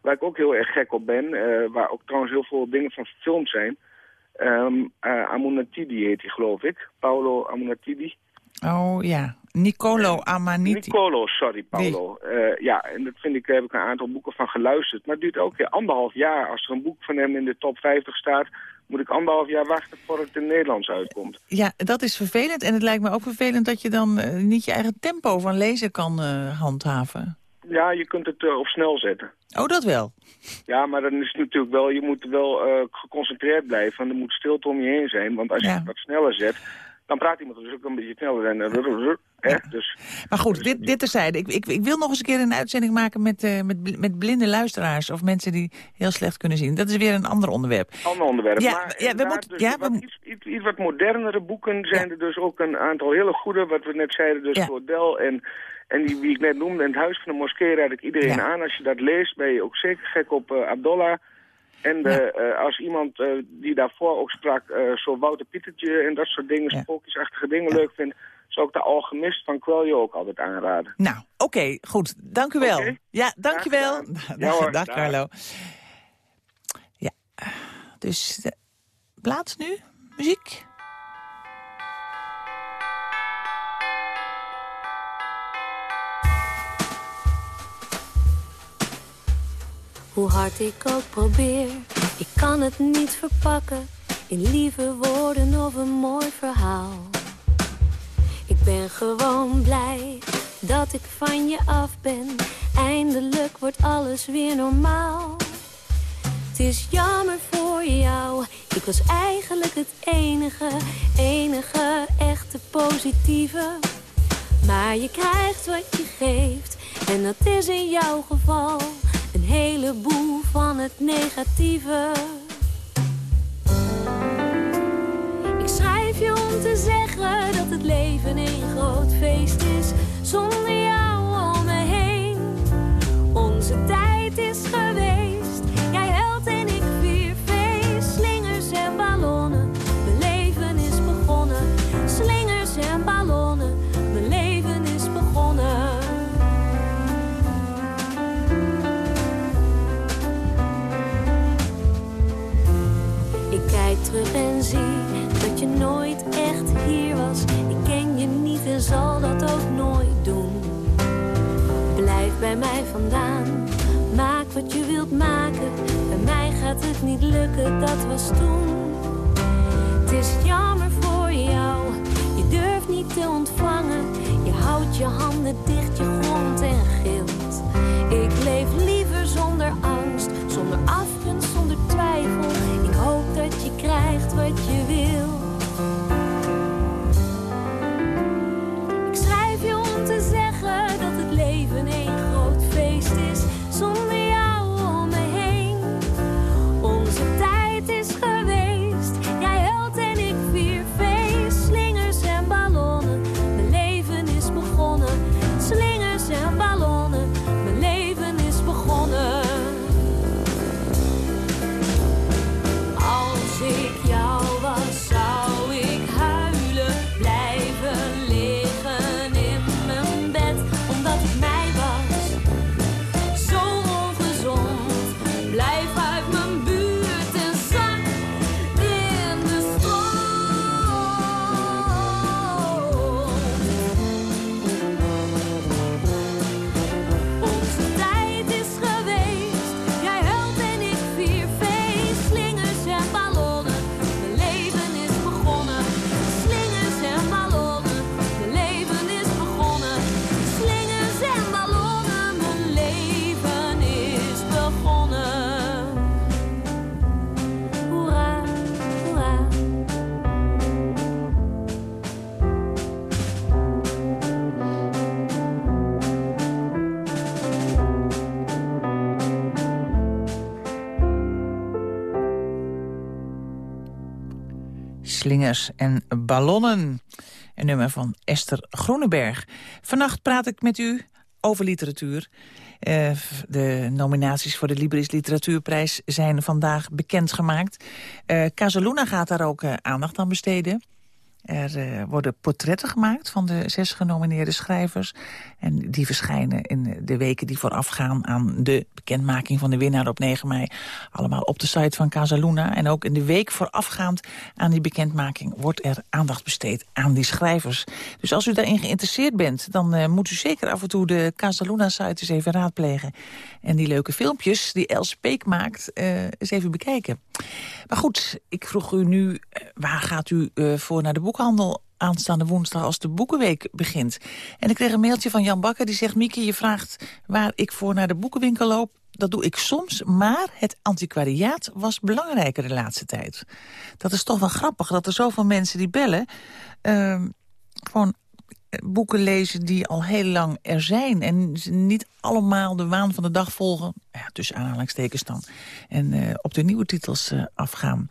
waar ik ook heel erg gek op ben... eh, waar ook trouwens heel veel dingen van gefilmd zijn. Ehm eh, Amunatidi heet hij, geloof ik. Paolo Amunatidi. Oh ja, Nicolo Amaniti. Nicolo, sorry, Paolo. Eh, ja, en dat vind ik, daar heb ik een aantal boeken van geluisterd. Maar het duurt ook weer anderhalf jaar. Als er een boek van hem in de top 50 staat... moet ik anderhalf jaar wachten voordat het in het Nederlands uitkomt. Ja, dat is vervelend. En het lijkt me ook vervelend dat je dan eh, niet je eigen tempo van lezen kan eh, handhaven. Ja, je kunt het eh, op snel zetten. Oh, dat wel. Ja, maar dan is het natuurlijk wel, je moet wel eh, geconcentreerd blijven. En er moet stilte om je heen zijn. Want als je het wat sneller zet, dan praat iemand dus ook een beetje sneller. En, eh, hè? Dus, Maar goed, dit, dit terzijde. Ik, ik, ik wil nog eens een keer een uitzending maken met, eh, met, met blinde luisteraars... of mensen die heel slecht kunnen zien. Dat is weer een ander onderwerp. ander onderwerp. Ja, maar ja, we moeten- dus ja, wat we- iets, iets, iets wat modernere boeken zijn er dus ook een aantal hele goede. Wat we net zeiden, dus. Claudel en, en die wie ik net noemde. Het Huis van de Moskee raad ik iedereen Ja. aan. Als je dat leest, ben je ook zeker gek op eh, Abdollah. En de, eh, als iemand eh, die daarvoor ook sprak, eh, zo Wouter Pietertje en dat soort dingen, Ja. sprookjesachtige dingen leuk vindt, zou ik de Alchemist van Coelho ook altijd aanraden. Nou, oké, goed. Dank u wel. Ja, dank je wel. Dag, hoor. Carlo. Ja, dus de plaats nu, muziek. Hoe hard ik ook probeer, ik kan het niet verpakken in lieve woorden of een mooi verhaal. Ik ben gewoon blij dat ik van je af ben. Eindelijk wordt alles weer normaal. Het is jammer voor jou, ik was eigenlijk het enige, enige echte positieve. Maar je krijgt wat je geeft. En dat is in jouw geval een heleboel van het negatieve. Ik schrijf je om te zeggen dat het leven een groot feest is. Zonder Slingers en ballonnen. Een nummer van Esther Groeneberg. Vannacht praat ik met u over literatuur. Uh, de nominaties voor de Libris Literatuurprijs zijn vandaag bekendgemaakt. Uh, Casaluna gaat daar ook uh, aandacht aan besteden. Er uh, worden portretten gemaakt van de zes genomineerde schrijvers. En die verschijnen in de weken die voorafgaan aan de bekendmaking van de winnaar op 9 mei. Allemaal op de site van Casaluna. En ook in de week voorafgaand aan die bekendmaking wordt er aandacht besteed aan die schrijvers. Dus als u daarin geïnteresseerd bent, dan uh, moet u zeker af en toe de Casaluna-site eens even raadplegen. En die leuke filmpjes die Els Peek maakt, uh, eens even bekijken. Maar goed, ik vroeg u nu, waar gaat u voor naar de boek? Boekhandel aanstaande woensdag als de Boekenweek begint. En ik kreeg een mailtje van Jan Bakker die zegt... Mieke, je vraagt waar ik voor naar de boekenwinkel loop. Dat doe ik soms, maar het antiquariaat was belangrijker de laatste tijd. Dat is toch wel grappig dat er zoveel mensen die bellen... Uh, gewoon boeken lezen die al heel lang er zijn... en niet allemaal de waan van de dag volgen, ja, tussen aanhalingstekens dan... en uh, op de nieuwe titels uh, afgaan.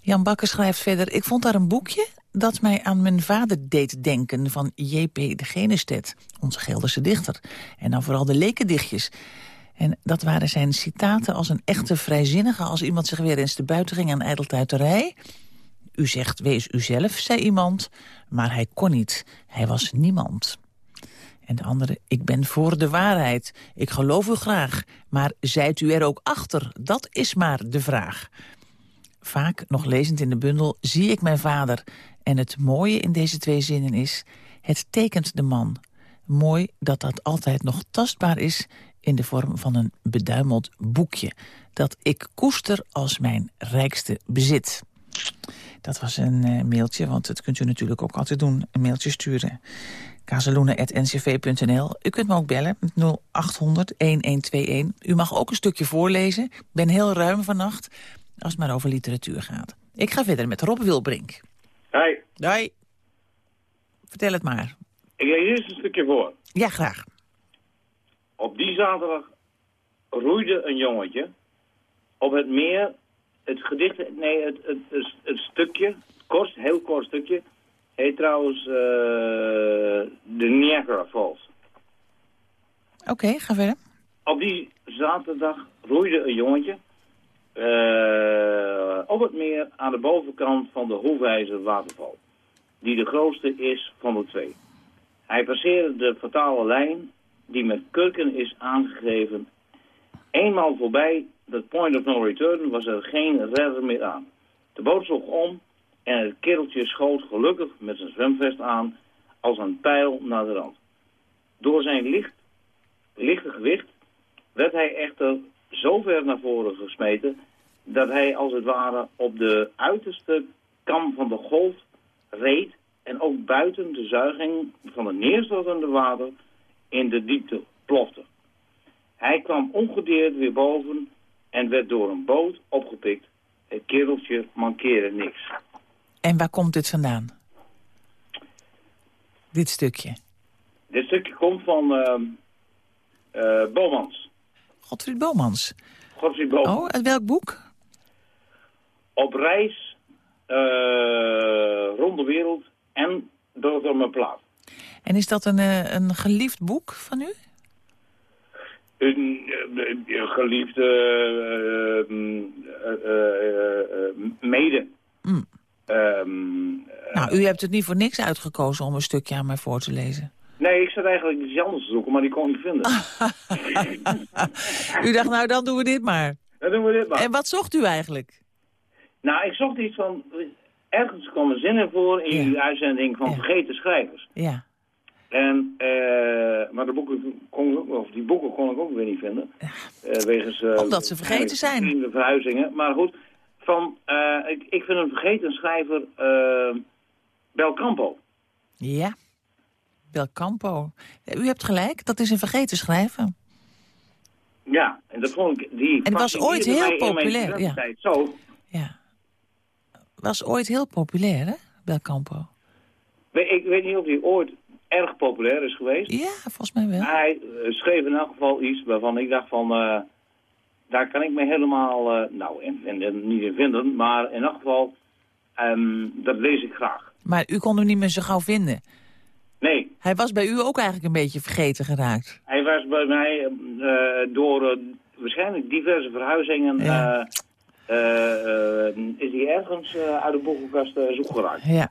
Jan Bakker schrijft verder... ik vond daar een boekje dat mij aan mijn vader deed denken van J.P. de Genestedt, onze Gelderse dichter. En dan vooral de lekendichtjes. En dat waren zijn citaten als een echte vrijzinnige... als iemand zich weer eens te buiten ging aan ijdeltuiterij. U zegt, wees uzelf, zei iemand, maar hij kon niet. Hij was niemand. En de andere, ik ben voor de waarheid. Ik geloof u graag, maar zijt u er ook achter? Dat is maar de vraag. Vaak, nog lezend in de bundel, zie ik mijn vader. En het mooie in deze twee zinnen is, het tekent de man. Mooi dat dat altijd nog tastbaar is in de vorm van een beduimeld boekje. Dat ik koester als mijn rijkste bezit. Dat was een uh, mailtje, want dat kunt u natuurlijk ook altijd doen. Een mailtje sturen. kazeloenen.ncv.nl. U kunt me ook bellen met 0800-1121. U mag ook een stukje voorlezen. Ik ben heel ruim vannacht als het maar over literatuur gaat. Ik ga verder met Rob Wilbrink. Hoi. Hoi. Vertel het maar. Ik lees eerst een stukje voor. Ja, graag. Op die zaterdag roeide een jongetje op het meer. Het gedicht, nee, het, het, het, het stukje, kort, heel kort stukje, heet trouwens uh, de Niagara Falls. Oké, okay, ga verder. Op die zaterdag roeide een jongetje uh, op het meer aan de bovenkant van de Hoefijzer waterval, die de grootste is van de twee. Hij passeerde de fatale lijn die met kurken is aangegeven. Eenmaal voorbij dat point of no return was er geen redder meer aan. De boot sloeg om en het kereltje schoot gelukkig met zijn zwemvest aan als een pijl naar de rand. Door zijn licht, lichte gewicht werd hij echter zo ver naar voren gesmeten dat hij als het ware op de uiterste kam van de golf reed en ook buiten de zuiging van het neerstortende water in de diepte plofte. Hij kwam ongedeerd weer boven en werd door een boot opgepikt. Het kereltje mankeerde niks. En waar komt dit vandaan? Dit stukje? Dit stukje komt van uh, uh, Bomans. Godfried Bomans? Godfried Bomans. Oh, uit welk boek? Op reis uh, rond de wereld en door mijn plaat. En is dat een, een geliefd boek van u? Een, een geliefde mede. Mm. Um, nou, u hebt het niet voor niks uitgekozen om een stukje aan mij voor te lezen. Nee, ik zat eigenlijk iets anders te zoeken, maar die kon ik niet vinden. u dacht, nou dan doen we dit maar. Dan doen we dit maar. En wat zocht u eigenlijk? Nou, ik zocht iets van... Ergens komen zinnen voor in ja. uw uitzending van ja. vergeten schrijvers. Ja. En, uh, maar de boeken kon, of die boeken kon ik ook weer niet vinden. Ja. Uh, wegens, uh, Omdat ze vergeten zijn. De verhuizingen. Maar goed, van, ik, ik vind een vergeten schrijver Belcampo. Ja, Belcampo. U hebt gelijk, dat is een vergeten schrijver. Ja, en dat vond ik... Die en het was ooit heel populair. Ja. Zo. ja. Was ooit heel populair, hè, Belcampo? Ik weet niet of hij ooit erg populair is geweest. Ja, volgens mij wel. Hij uh, schreef in elk geval iets waarvan ik dacht van... Uh, daar kan ik me helemaal, uh, nou, in, in, niet in vinden. Maar in elk geval, ehm, dat lees ik graag. Maar u kon hem niet meer zo gauw vinden. Nee, Hij was bij u ook eigenlijk een beetje vergeten geraakt. hij was bij mij eh, door eh, waarschijnlijk diverse verhuizingen... Ja. eh, is hij ergens uit de boekenkast zoek geraakt. Ja.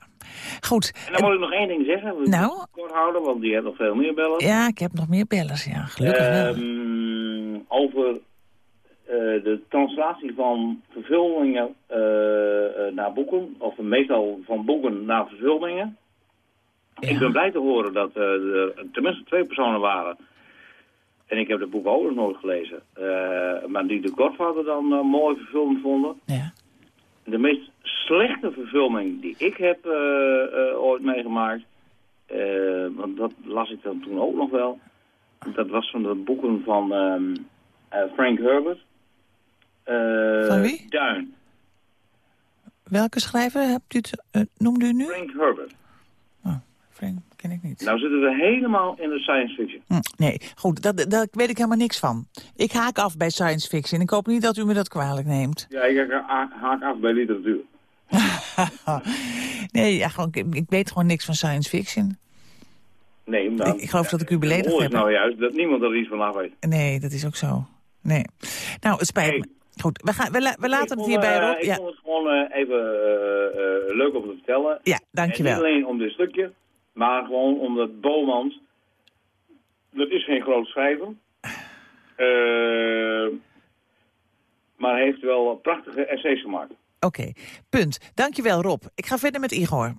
Goed. En dan moet ik nog één ding zeggen. We Nou? kort houden, want die heeft nog veel meer bellen. Ja, ik heb nog meer bellers, ja. Gelukkig wel. Ehm, over de translatie van vervulingen eh, naar boeken, of meestal van boeken naar Ik ben blij te horen dat eh, er tenminste twee personen waren. En ik heb de boeken ook nog nooit gelezen. eh, maar die de Godfather dan eh, mooi verfilmd vonden. Ja. De meest slechte verfilming die ik heb eh, eh, ooit meegemaakt, eh, want dat las ik dan toen ook nog wel. Dat was van de boeken van ehm, eh, Frank Herbert. Eh, Van wie? Duin. Welke schrijver hebt u het, eh, noemde u nu? Frank Herbert. Frank ken ik niet. Nou zitten we helemaal in de science fiction. Hm, nee, goed, dat, daar weet ik helemaal niks van. Ik haak af bij science fiction. Ik hoop niet dat u me dat kwalijk neemt. Ja, ik ha- haak af bij literatuur. nee, ja, gewoon, ik, ik weet gewoon niks van science fiction. Nee, maar... Ik- ik geloof dat ik u beledigd Het heb. nou juist dat niemand er iets van af weet. Nee, dat is ook zo. Nee. Nou, het spijt me. Goed, we, gaan, we, la- we laten het hierbij, eh, Rob. Ik Ja, vond het gewoon eh, even eh, leuk om te vertellen. ja En dankjewel. niet alleen om dit stukje, maar gewoon omdat Bomans, dat is geen groot schrijver, Eh, maar hij heeft wel prachtige essays gemaakt. Oké, punt. Dankjewel, Rob. Ik ga verder met Igor.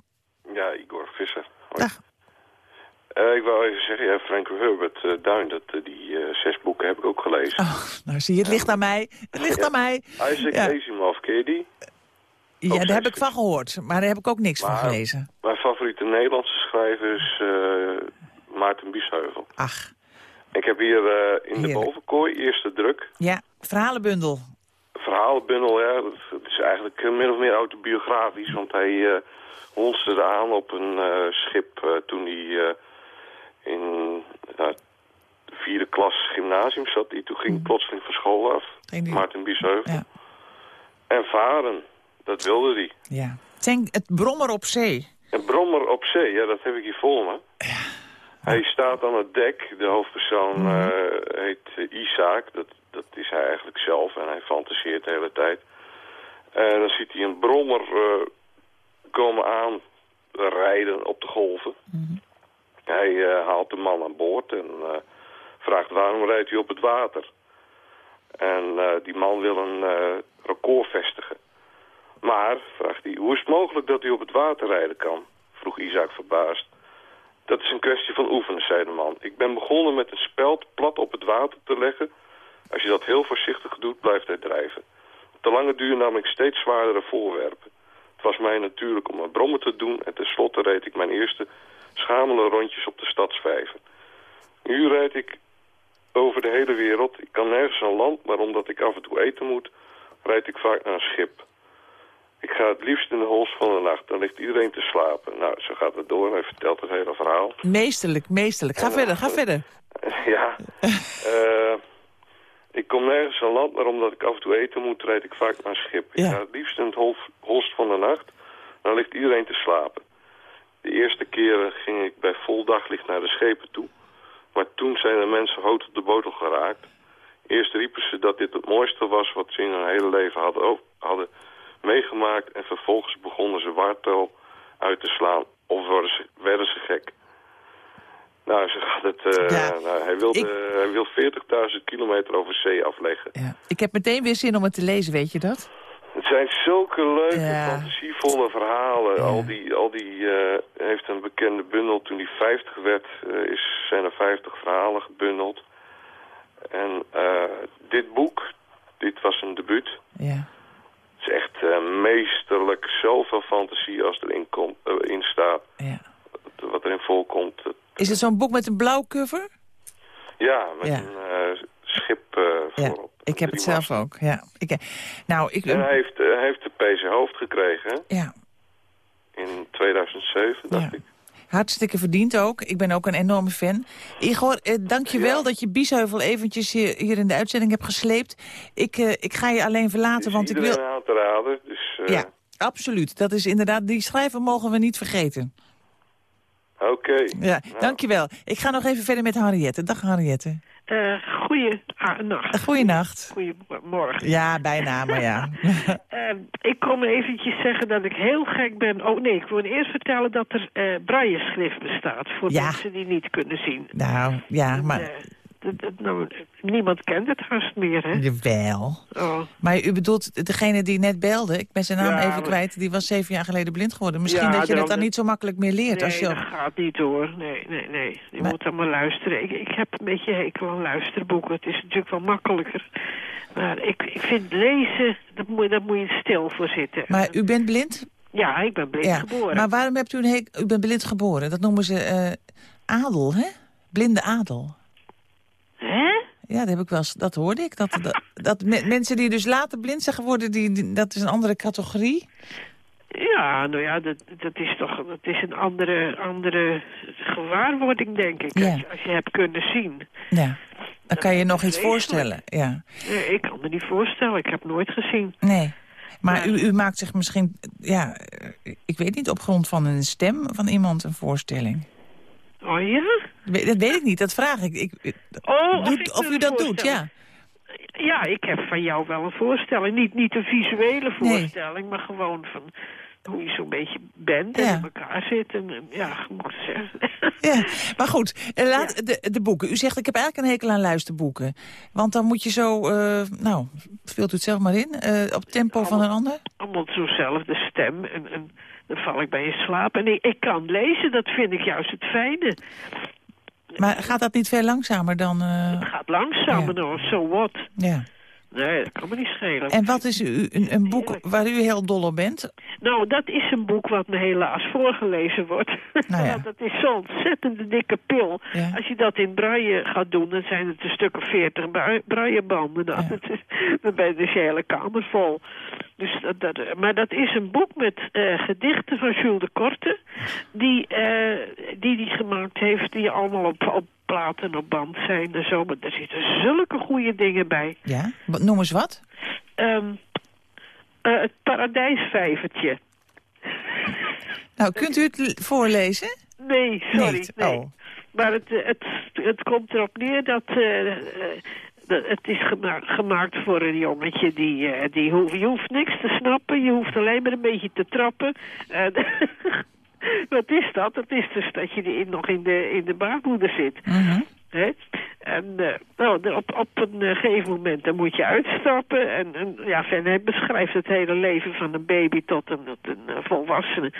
Ja, Igor Visser. Hoi. Dag. Eh, ik wou even zeggen, ja, Frank Herbert uh, Duin, dat, uh, die uh, zes boeken heb ik ook gelezen. Oh, nou zie je, het ligt aan mij. Het ligt ja. aan mij. Isaac ja. Asimov, ken je die? Ja, daar heb ik van gehoord, maar daar heb ik ook niks maar, van gelezen. Mijn favoriete Nederlandse schrijver is uh, Maarten Biesheuvel. Ach. Ik heb hier uh, in de bovenkooi, eerste druk. Ja, verhalenbundel. Verhalenbundel, ja. Het is eigenlijk uh, min of meer autobiografisch, want hij honste aan op een uh, schip uh, toen hij in nou, de vierde klas gymnasium zat. Die toen ging Mm. plotseling van school af, die... Maarten Biesheuvel. Ja. En varen, dat wilde hij. Ja. Denk, het brommer op zee. Een brommer op zee, ja, dat heb ik hier voor me. Ja. Hij staat aan het dek. De hoofdpersoon Mm. uh, heet uh, Isaac. Dat, dat is hij eigenlijk zelf. En hij fantaseert de hele tijd. En dan ziet hij een brommer uh, komen aan rijden op de golven. Mm. Hij uh, haalt de man aan boord en vraagt waarom rijdt hij op het water. En die man wil een record vestigen. Maar, vraagt hij, hoe is het mogelijk dat hij op het water rijden kan? Vroeg Isaac verbaasd. Dat is een kwestie van oefenen, zei de man. Ik ben begonnen met een speld plat op het water te leggen. Als je dat heel voorzichtig doet, blijft hij drijven. Op de lange duur nam ik steeds zwaardere voorwerpen. Het was mij natuurlijk om een brommen te doen en tenslotte reed ik mijn eerste schamele rondjes op de stadsvijver. Nu rijd ik over de hele wereld. Ik kan nergens aan land, maar omdat ik af en toe eten moet, rijd ik vaak naar een schip. Ik ga het liefst in de hols van de nacht. Dan ligt iedereen te slapen. Nou, zo gaat het door. Hij vertelt het hele verhaal. Meesterlijk, meesterlijk. Ga en, verder, ga uh, verder. ja. uh, ik kom nergens aan land, maar omdat ik af en toe eten moet, rijd ik vaak naar schip. Ja. Ik ga het liefst in het hol, holst van de nacht. Dan ligt iedereen te slapen. De eerste keren ging ik bij vol daglicht naar de schepen toe. Maar toen zijn de mensen hoog op de botel geraakt. Eerst riepen ze dat dit het mooiste was wat ze in hun hele leven hadden, hadden meegemaakt. En vervolgens begonnen ze wartel uit te slaan. Of werden ze, werden ze gek. Nou, zo gaat het. Uh, ja, nou, hij, wilde, ik... hij wil 40.000 kilometer over zee afleggen. Ja. Ik heb meteen weer zin om het te lezen, weet je dat? Het zijn zulke leuke, ja. fantasievolle verhalen. Ja. Al die, al die uh, heeft een bekende bundel. Toen hij 50 werd, uh, is, zijn er 50 verhalen gebundeld. En dit boek, dit was een debuut. Ja. Het is echt uh, meesterlijk. Zoveel fantasie als erin komt, uh, in staat. Ja. Wat erin voorkomt. Is het zo'n boek met een blauw cover? Ja, met ja. een uh, schip voorop. Ja, ik heb het zelf ook. Ja. Ik, nou, ik, en hij heeft, hij heeft de PC Hoofd gekregen. Ja. In 2007, dacht ja. ik. Hartstikke verdiend ook. Ik ben ook een enorme fan. Igor, eh, dank je wel ja. dat je Biesheuvel eventjes hier, hier, in de uitzending hebt gesleept. Ik, uh, ik ga je alleen verlaten, want ik wil... aan te raden, dus... Uh... Ja, Absoluut. Dat is inderdaad, die schrijver mogen we niet vergeten. Oké. Ja, Nou, dankjewel. Ik ga nog even verder met Henriette. Dag Henriette. Uh, goeie ah, nacht. Goeienacht. Goedemorgen. Ja, bijna, maar ja. uh, ik kom eventjes zeggen dat ik heel gek ben. Oh nee, ik wil eerst vertellen dat er uh, braille-schrift bestaat. Voor Ja. mensen die niet kunnen zien. Nou, ja, maar... Eh, nou, niemand kent het haast meer, hè? Jawel. Oh. Maar u bedoelt degene die net belde, ik ben zijn naam Ja, even kwijt, die was zeven jaar geleden blind geworden. Misschien Ja, dat je dat dan dat- niet zo makkelijk meer leert. Nee, als je... dat gaat niet hoor. Nee, nee, nee. Je Maar- moet allemaal luisteren. Ik, ik heb een beetje hekel aan luisterboeken. Het is natuurlijk wel makkelijker. Maar ik, ik vind lezen, daar moet, daar moet je stil voor zitten. Maar u bent blind? Ja, ik ben blind Ja. geboren. Maar waarom hebt u een hek... U bent blind geboren. Dat noemen ze eh, adel, hè? Blinde adel. Ja, dat, heb ik wel, eens- dat hoorde ik. Dat, dat, dat me- mensen die dus later blind zijn geworden, die, die- dat is een andere categorie. Ja, nou ja, dat, dat is toch dat is een andere, andere gewaarwording, denk ik. Ja. Als, je, als je hebt kunnen zien. Ja. Dan kan je nog iets voorstellen. Ja. Nee, ik kan me niet voorstellen. Ik heb nooit gezien. Nee. Maar u, u maakt zich misschien, ja, eh, ik weet niet, op grond van een stem van iemand een voorstelling. Oh ja? Dat weet ik niet, dat vraag ik. ik Oh, doet- ik of u dat doet, ja. Ja, ik heb van jou wel een voorstelling. Niet, niet een visuele voorstelling, maar gewoon van hoe je zo'n beetje bent en Ja. in elkaar zit. En, en, ja, moet het zeggen. Ja, maar goed, eh, laat de, de boeken. U zegt, ik heb eigenlijk een hekel aan luisterboeken. Want dan moet je zo, eh, nou, vult u het zelf maar in, eh, op tempo van een ander. Allemaal zo'nzelfde stem en, en dan val ik bij in slaap. En ik, ik kan lezen, dat vind ik juist het fijne. Maar gaat dat niet veel langzamer dan... eh, Het gaat langzamer nou, so what? ja. Nee, dat kan me niet schelen. En wat is u, een, een boek waar u heel dol op bent? Nou, dat is een boek wat me helaas voorgelezen wordt. Nou ja. Want dat is zo'n ontzettende dikke pil. Ja. Als je dat in braille gaat doen, dan zijn het een stuk of veertig bra- braillebanden. dan. Is- Dan ben je dus je hele kamer vol. Dus dat, dat, maar dat is een boek met eh, gedichten van Jules de Korte... die eh, die, die gemaakt heeft, die allemaal op, op plaat en op band zijn en zo. Maar er zitten zulke goede dingen bij. Ja, Wat- noem eens wat. Ehm, eh, het paradijsvijvertje. Nou, kunt u het voorlezen? Nee, sorry. Nee. Oh. Maar het, het, het komt erop neer dat... het is gema- gemaakt voor een jongetje die... eh, die hoeft, je hoeft niks te snappen, je hoeft alleen maar een beetje te trappen. En wat is dat? Dat is dus dat je in, nog in de, in de baarmoeder zit. Mhm. En eh, nou, op, op een eh, gegeven moment dan moet je uitstappen. En, en ja, Van hij beschrijft het hele leven van een baby tot een, tot een volwassene.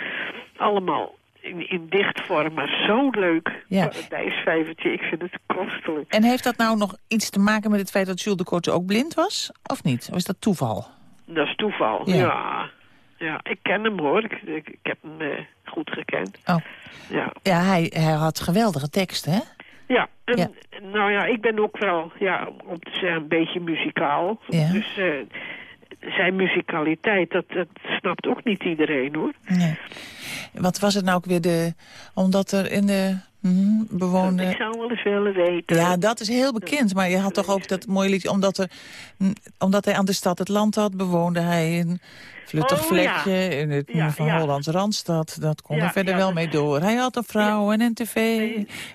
Allemaal in, in dichtvorm, maar zo leuk. Ja. Paradijsvijvertje, ik vind het kostelijk. En heeft dat nou nog iets te maken met het feit dat Jules de Korte ook blind was? Of niet? Of is dat toeval? Dat is toeval, Ja. ja. ja. ik ken hem hoor. Ik, ik, ik heb hem eh, goed gekend. Oh. Ja. Ja, hij, hij had geweldige teksten, hè? Ja, en, Ja. nou ja, ik ben ook wel, ja, om te zeggen, een beetje muzikaal. Ja. Dus eh, zijn muzikaliteit, dat, dat snapt ook niet iedereen, hoor. Nee. Wat was het nou ook weer de... Omdat er in de Ik bewoonde... zou wel eens willen weten. Ja, dat is heel bekend. Maar je had toch ook dat mooie liedje... Omdat, er, mm, omdat hij aan de stad het land had, bewoonde hij een fluttig Oh, vlekje... ja. in het Ja, van ja. Hollands Randstad. Dat kon er verder wel dat- mee door. Hij had een vrouw en een tv.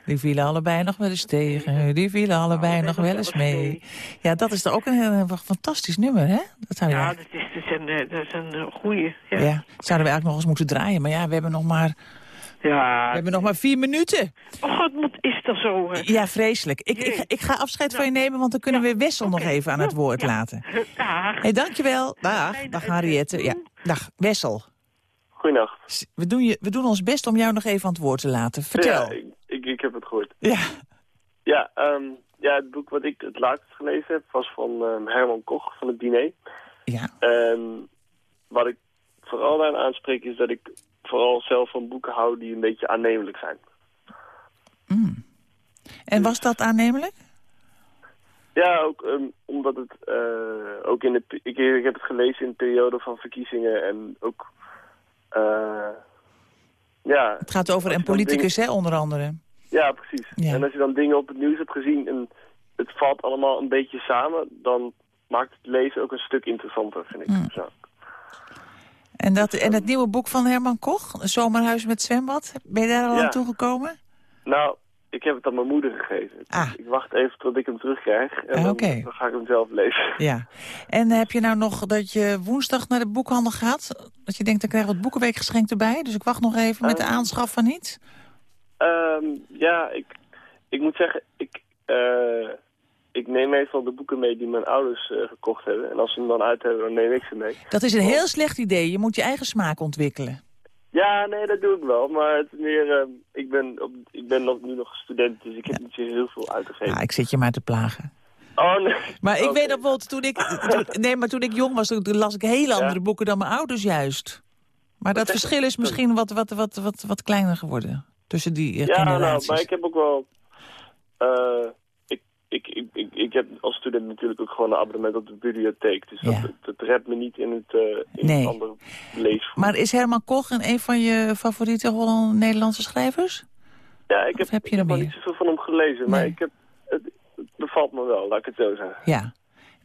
Die vielen allebei nog wel eens tegen. Die vielen allebei nog wel eens mee. Ja, dat is toch ook een heel fantastisch nummer, hè? Dat zou je Ja, dat is, dat is een, eh, dat is een eh, goeie. Ja. ja. zouden we eigenlijk nog eens moeten draaien. Maar ja, we hebben nog maar, Ja. we hebben nog maar vier minuten. Oh god, moet, is dat zo? eh? Ja, vreselijk. Ik, ik, ik ga afscheid van je nemen, want dan kunnen we Wessel nog even aan het woord laten. Dag. Hey, dankjewel. Dag, dag Henriette. Ja, dag, Wessel. Goeienacht. We doen, je, we doen ons best om jou nog even aan het woord te laten. Vertel. Ja, ik, ik, heb het gehoord. Ja. Ja, ehm, ja, het boek wat ik het laatst gelezen heb was van ehm, Herman Koch van het diner. Ja. En wat ik vooral daarin aanspreek is dat ik vooral zelf van boeken hou die een beetje aannemelijk zijn. En was dat aannemelijk? Ja, ook ehm, omdat het eh, ook in de... Ik, ik heb het gelezen in de periode van verkiezingen en ook... eh, ja, Het gaat over een politicus, dingen- hè, onder andere. Ja, precies. Ja. En als je dan dingen op het nieuws hebt gezien en het valt allemaal een beetje samen, dan maakt het lezen ook een stuk interessanter, vind ik. Mm. Zo. En, dat, en het nieuwe boek van Herman Koch, Een Zomerhuis met zwembad, ben je daar al Ja. aan toegekomen? Nou, ik heb het aan mijn moeder gegeven. Ah. Ik wacht even tot ik hem terugkrijg. En Ah, dan, ga ik hem zelf lezen. Ja. En heb je nou nog dat je woensdag naar de boekhandel gaat? Dat je denkt, dan krijg ik wat boekenweek geschenkt erbij. Dus ik wacht nog even met de Eh. aanschaf van iets. Ehm, ja, ik, ik moet zeggen, ik, eh, ik neem meestal de boeken mee die mijn ouders eh, gekocht hebben. En als ze hem dan uit hebben, dan neem ik ze mee. Dat is een heel slecht idee. Je moet je eigen smaak ontwikkelen. Ja, nee, dat doe ik wel. Maar het is meer, ehm, ik ben, op, ik ben nog, nu nog student, dus ik heb niet zo heel veel uit te geven. Ja, ik zit je maar te plagen. Oh, nee. Maar ik weet nog bijvoorbeeld, toen ik, toen- nee, maar toen ik jong was, toen las ik hele andere boeken dan mijn ouders juist. Maar dat verschil is misschien wat, wat, wat, wat, wat kleiner geworden. Tussen die eh, Ja, nou, generaties. maar ik heb ook wel... eh, ik, ik, ik, heb als student natuurlijk ook gewoon een abonnement op de bibliotheek. Dus dat, dat redt me niet in het, eh in Nee. het andere leesvoer. Maar is Herman Koch een, een van je favoriete Holland Nederlandse schrijvers? Ja, ik heb, heb je ik heb er nog niet zoveel van hem gelezen, maar ik heb, het, het bevalt me wel, laat ik het zo zeggen. Ja.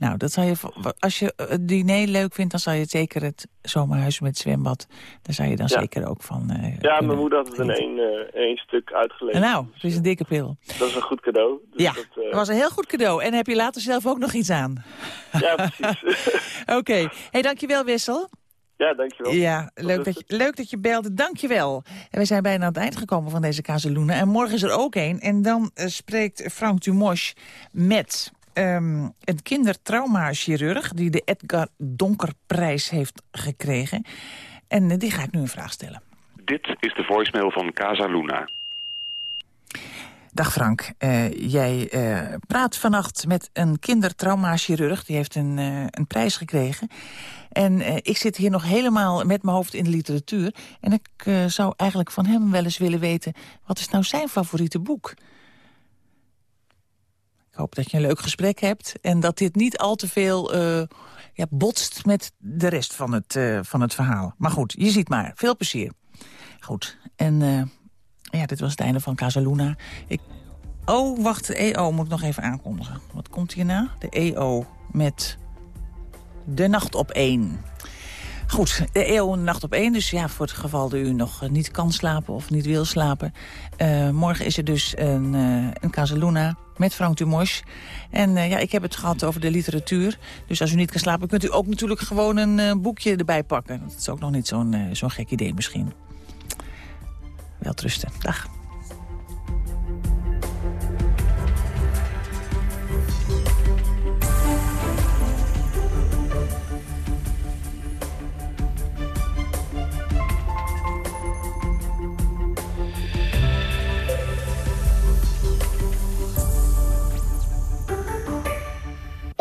Nou, dat zal je, als je het diner leuk vindt, dan zal je zeker het zomerhuis met zwembad... daar zou je dan Ja. zeker ook van eh, Ja, mijn moeder had het in één, eh, één stuk uitgelezen. Nou, het is een dikke pil. Dat is een goed cadeau. Dus Ja, dat, dat eh, was een heel goed cadeau. En heb je later zelf ook nog iets aan? ja precies. Oké. hey, dankjewel Wessel. ja, dankjewel. Ja, leuk dat, je, leuk dat je belde. Dankjewel. En we zijn bijna aan het eind gekomen van deze Kazeloenen. En morgen is er ook een. En dan eh, spreekt Frank Dumosch met ehm, een kindertraumachirurg... die de Edgar Donkerprijs heeft gekregen. En eh, die ga ik nu een vraag stellen. Dit is de voicemail van Casa Luna. Dag Frank, Eh, jij eh, praat vannacht met een kindertraumachirurg. Die heeft een, een prijs gekregen. En ik zit hier nog helemaal met mijn hoofd in de literatuur. En ik zou eigenlijk van hem wel eens willen weten... wat is nou zijn favoriete boek? Hoop dat je een leuk gesprek hebt... en dat dit niet al te veel eh, ja, botst met de rest van het, eh, van het verhaal. Maar goed, je ziet maar. Veel plezier. Goed, en... eh, ja, dit was het einde van Casaluna. Ik... Oh, wacht, de EO moet ik nog even aankondigen. Wat komt hierna? De EO met De Nacht op 1. Goed, de EO en Nacht op 1. Dus ja, voor het geval dat u nog niet kan slapen of niet wil slapen. morgen is er dus een, eh een Casaluna met Frank Dumosch. En eh, ja, ik heb het gehad over de literatuur. Dus als u niet kan slapen, kunt u ook natuurlijk gewoon een eh, boekje erbij pakken. Dat is ook nog niet zo'n eh, zo'n gek idee misschien. Wel trusten. Dag.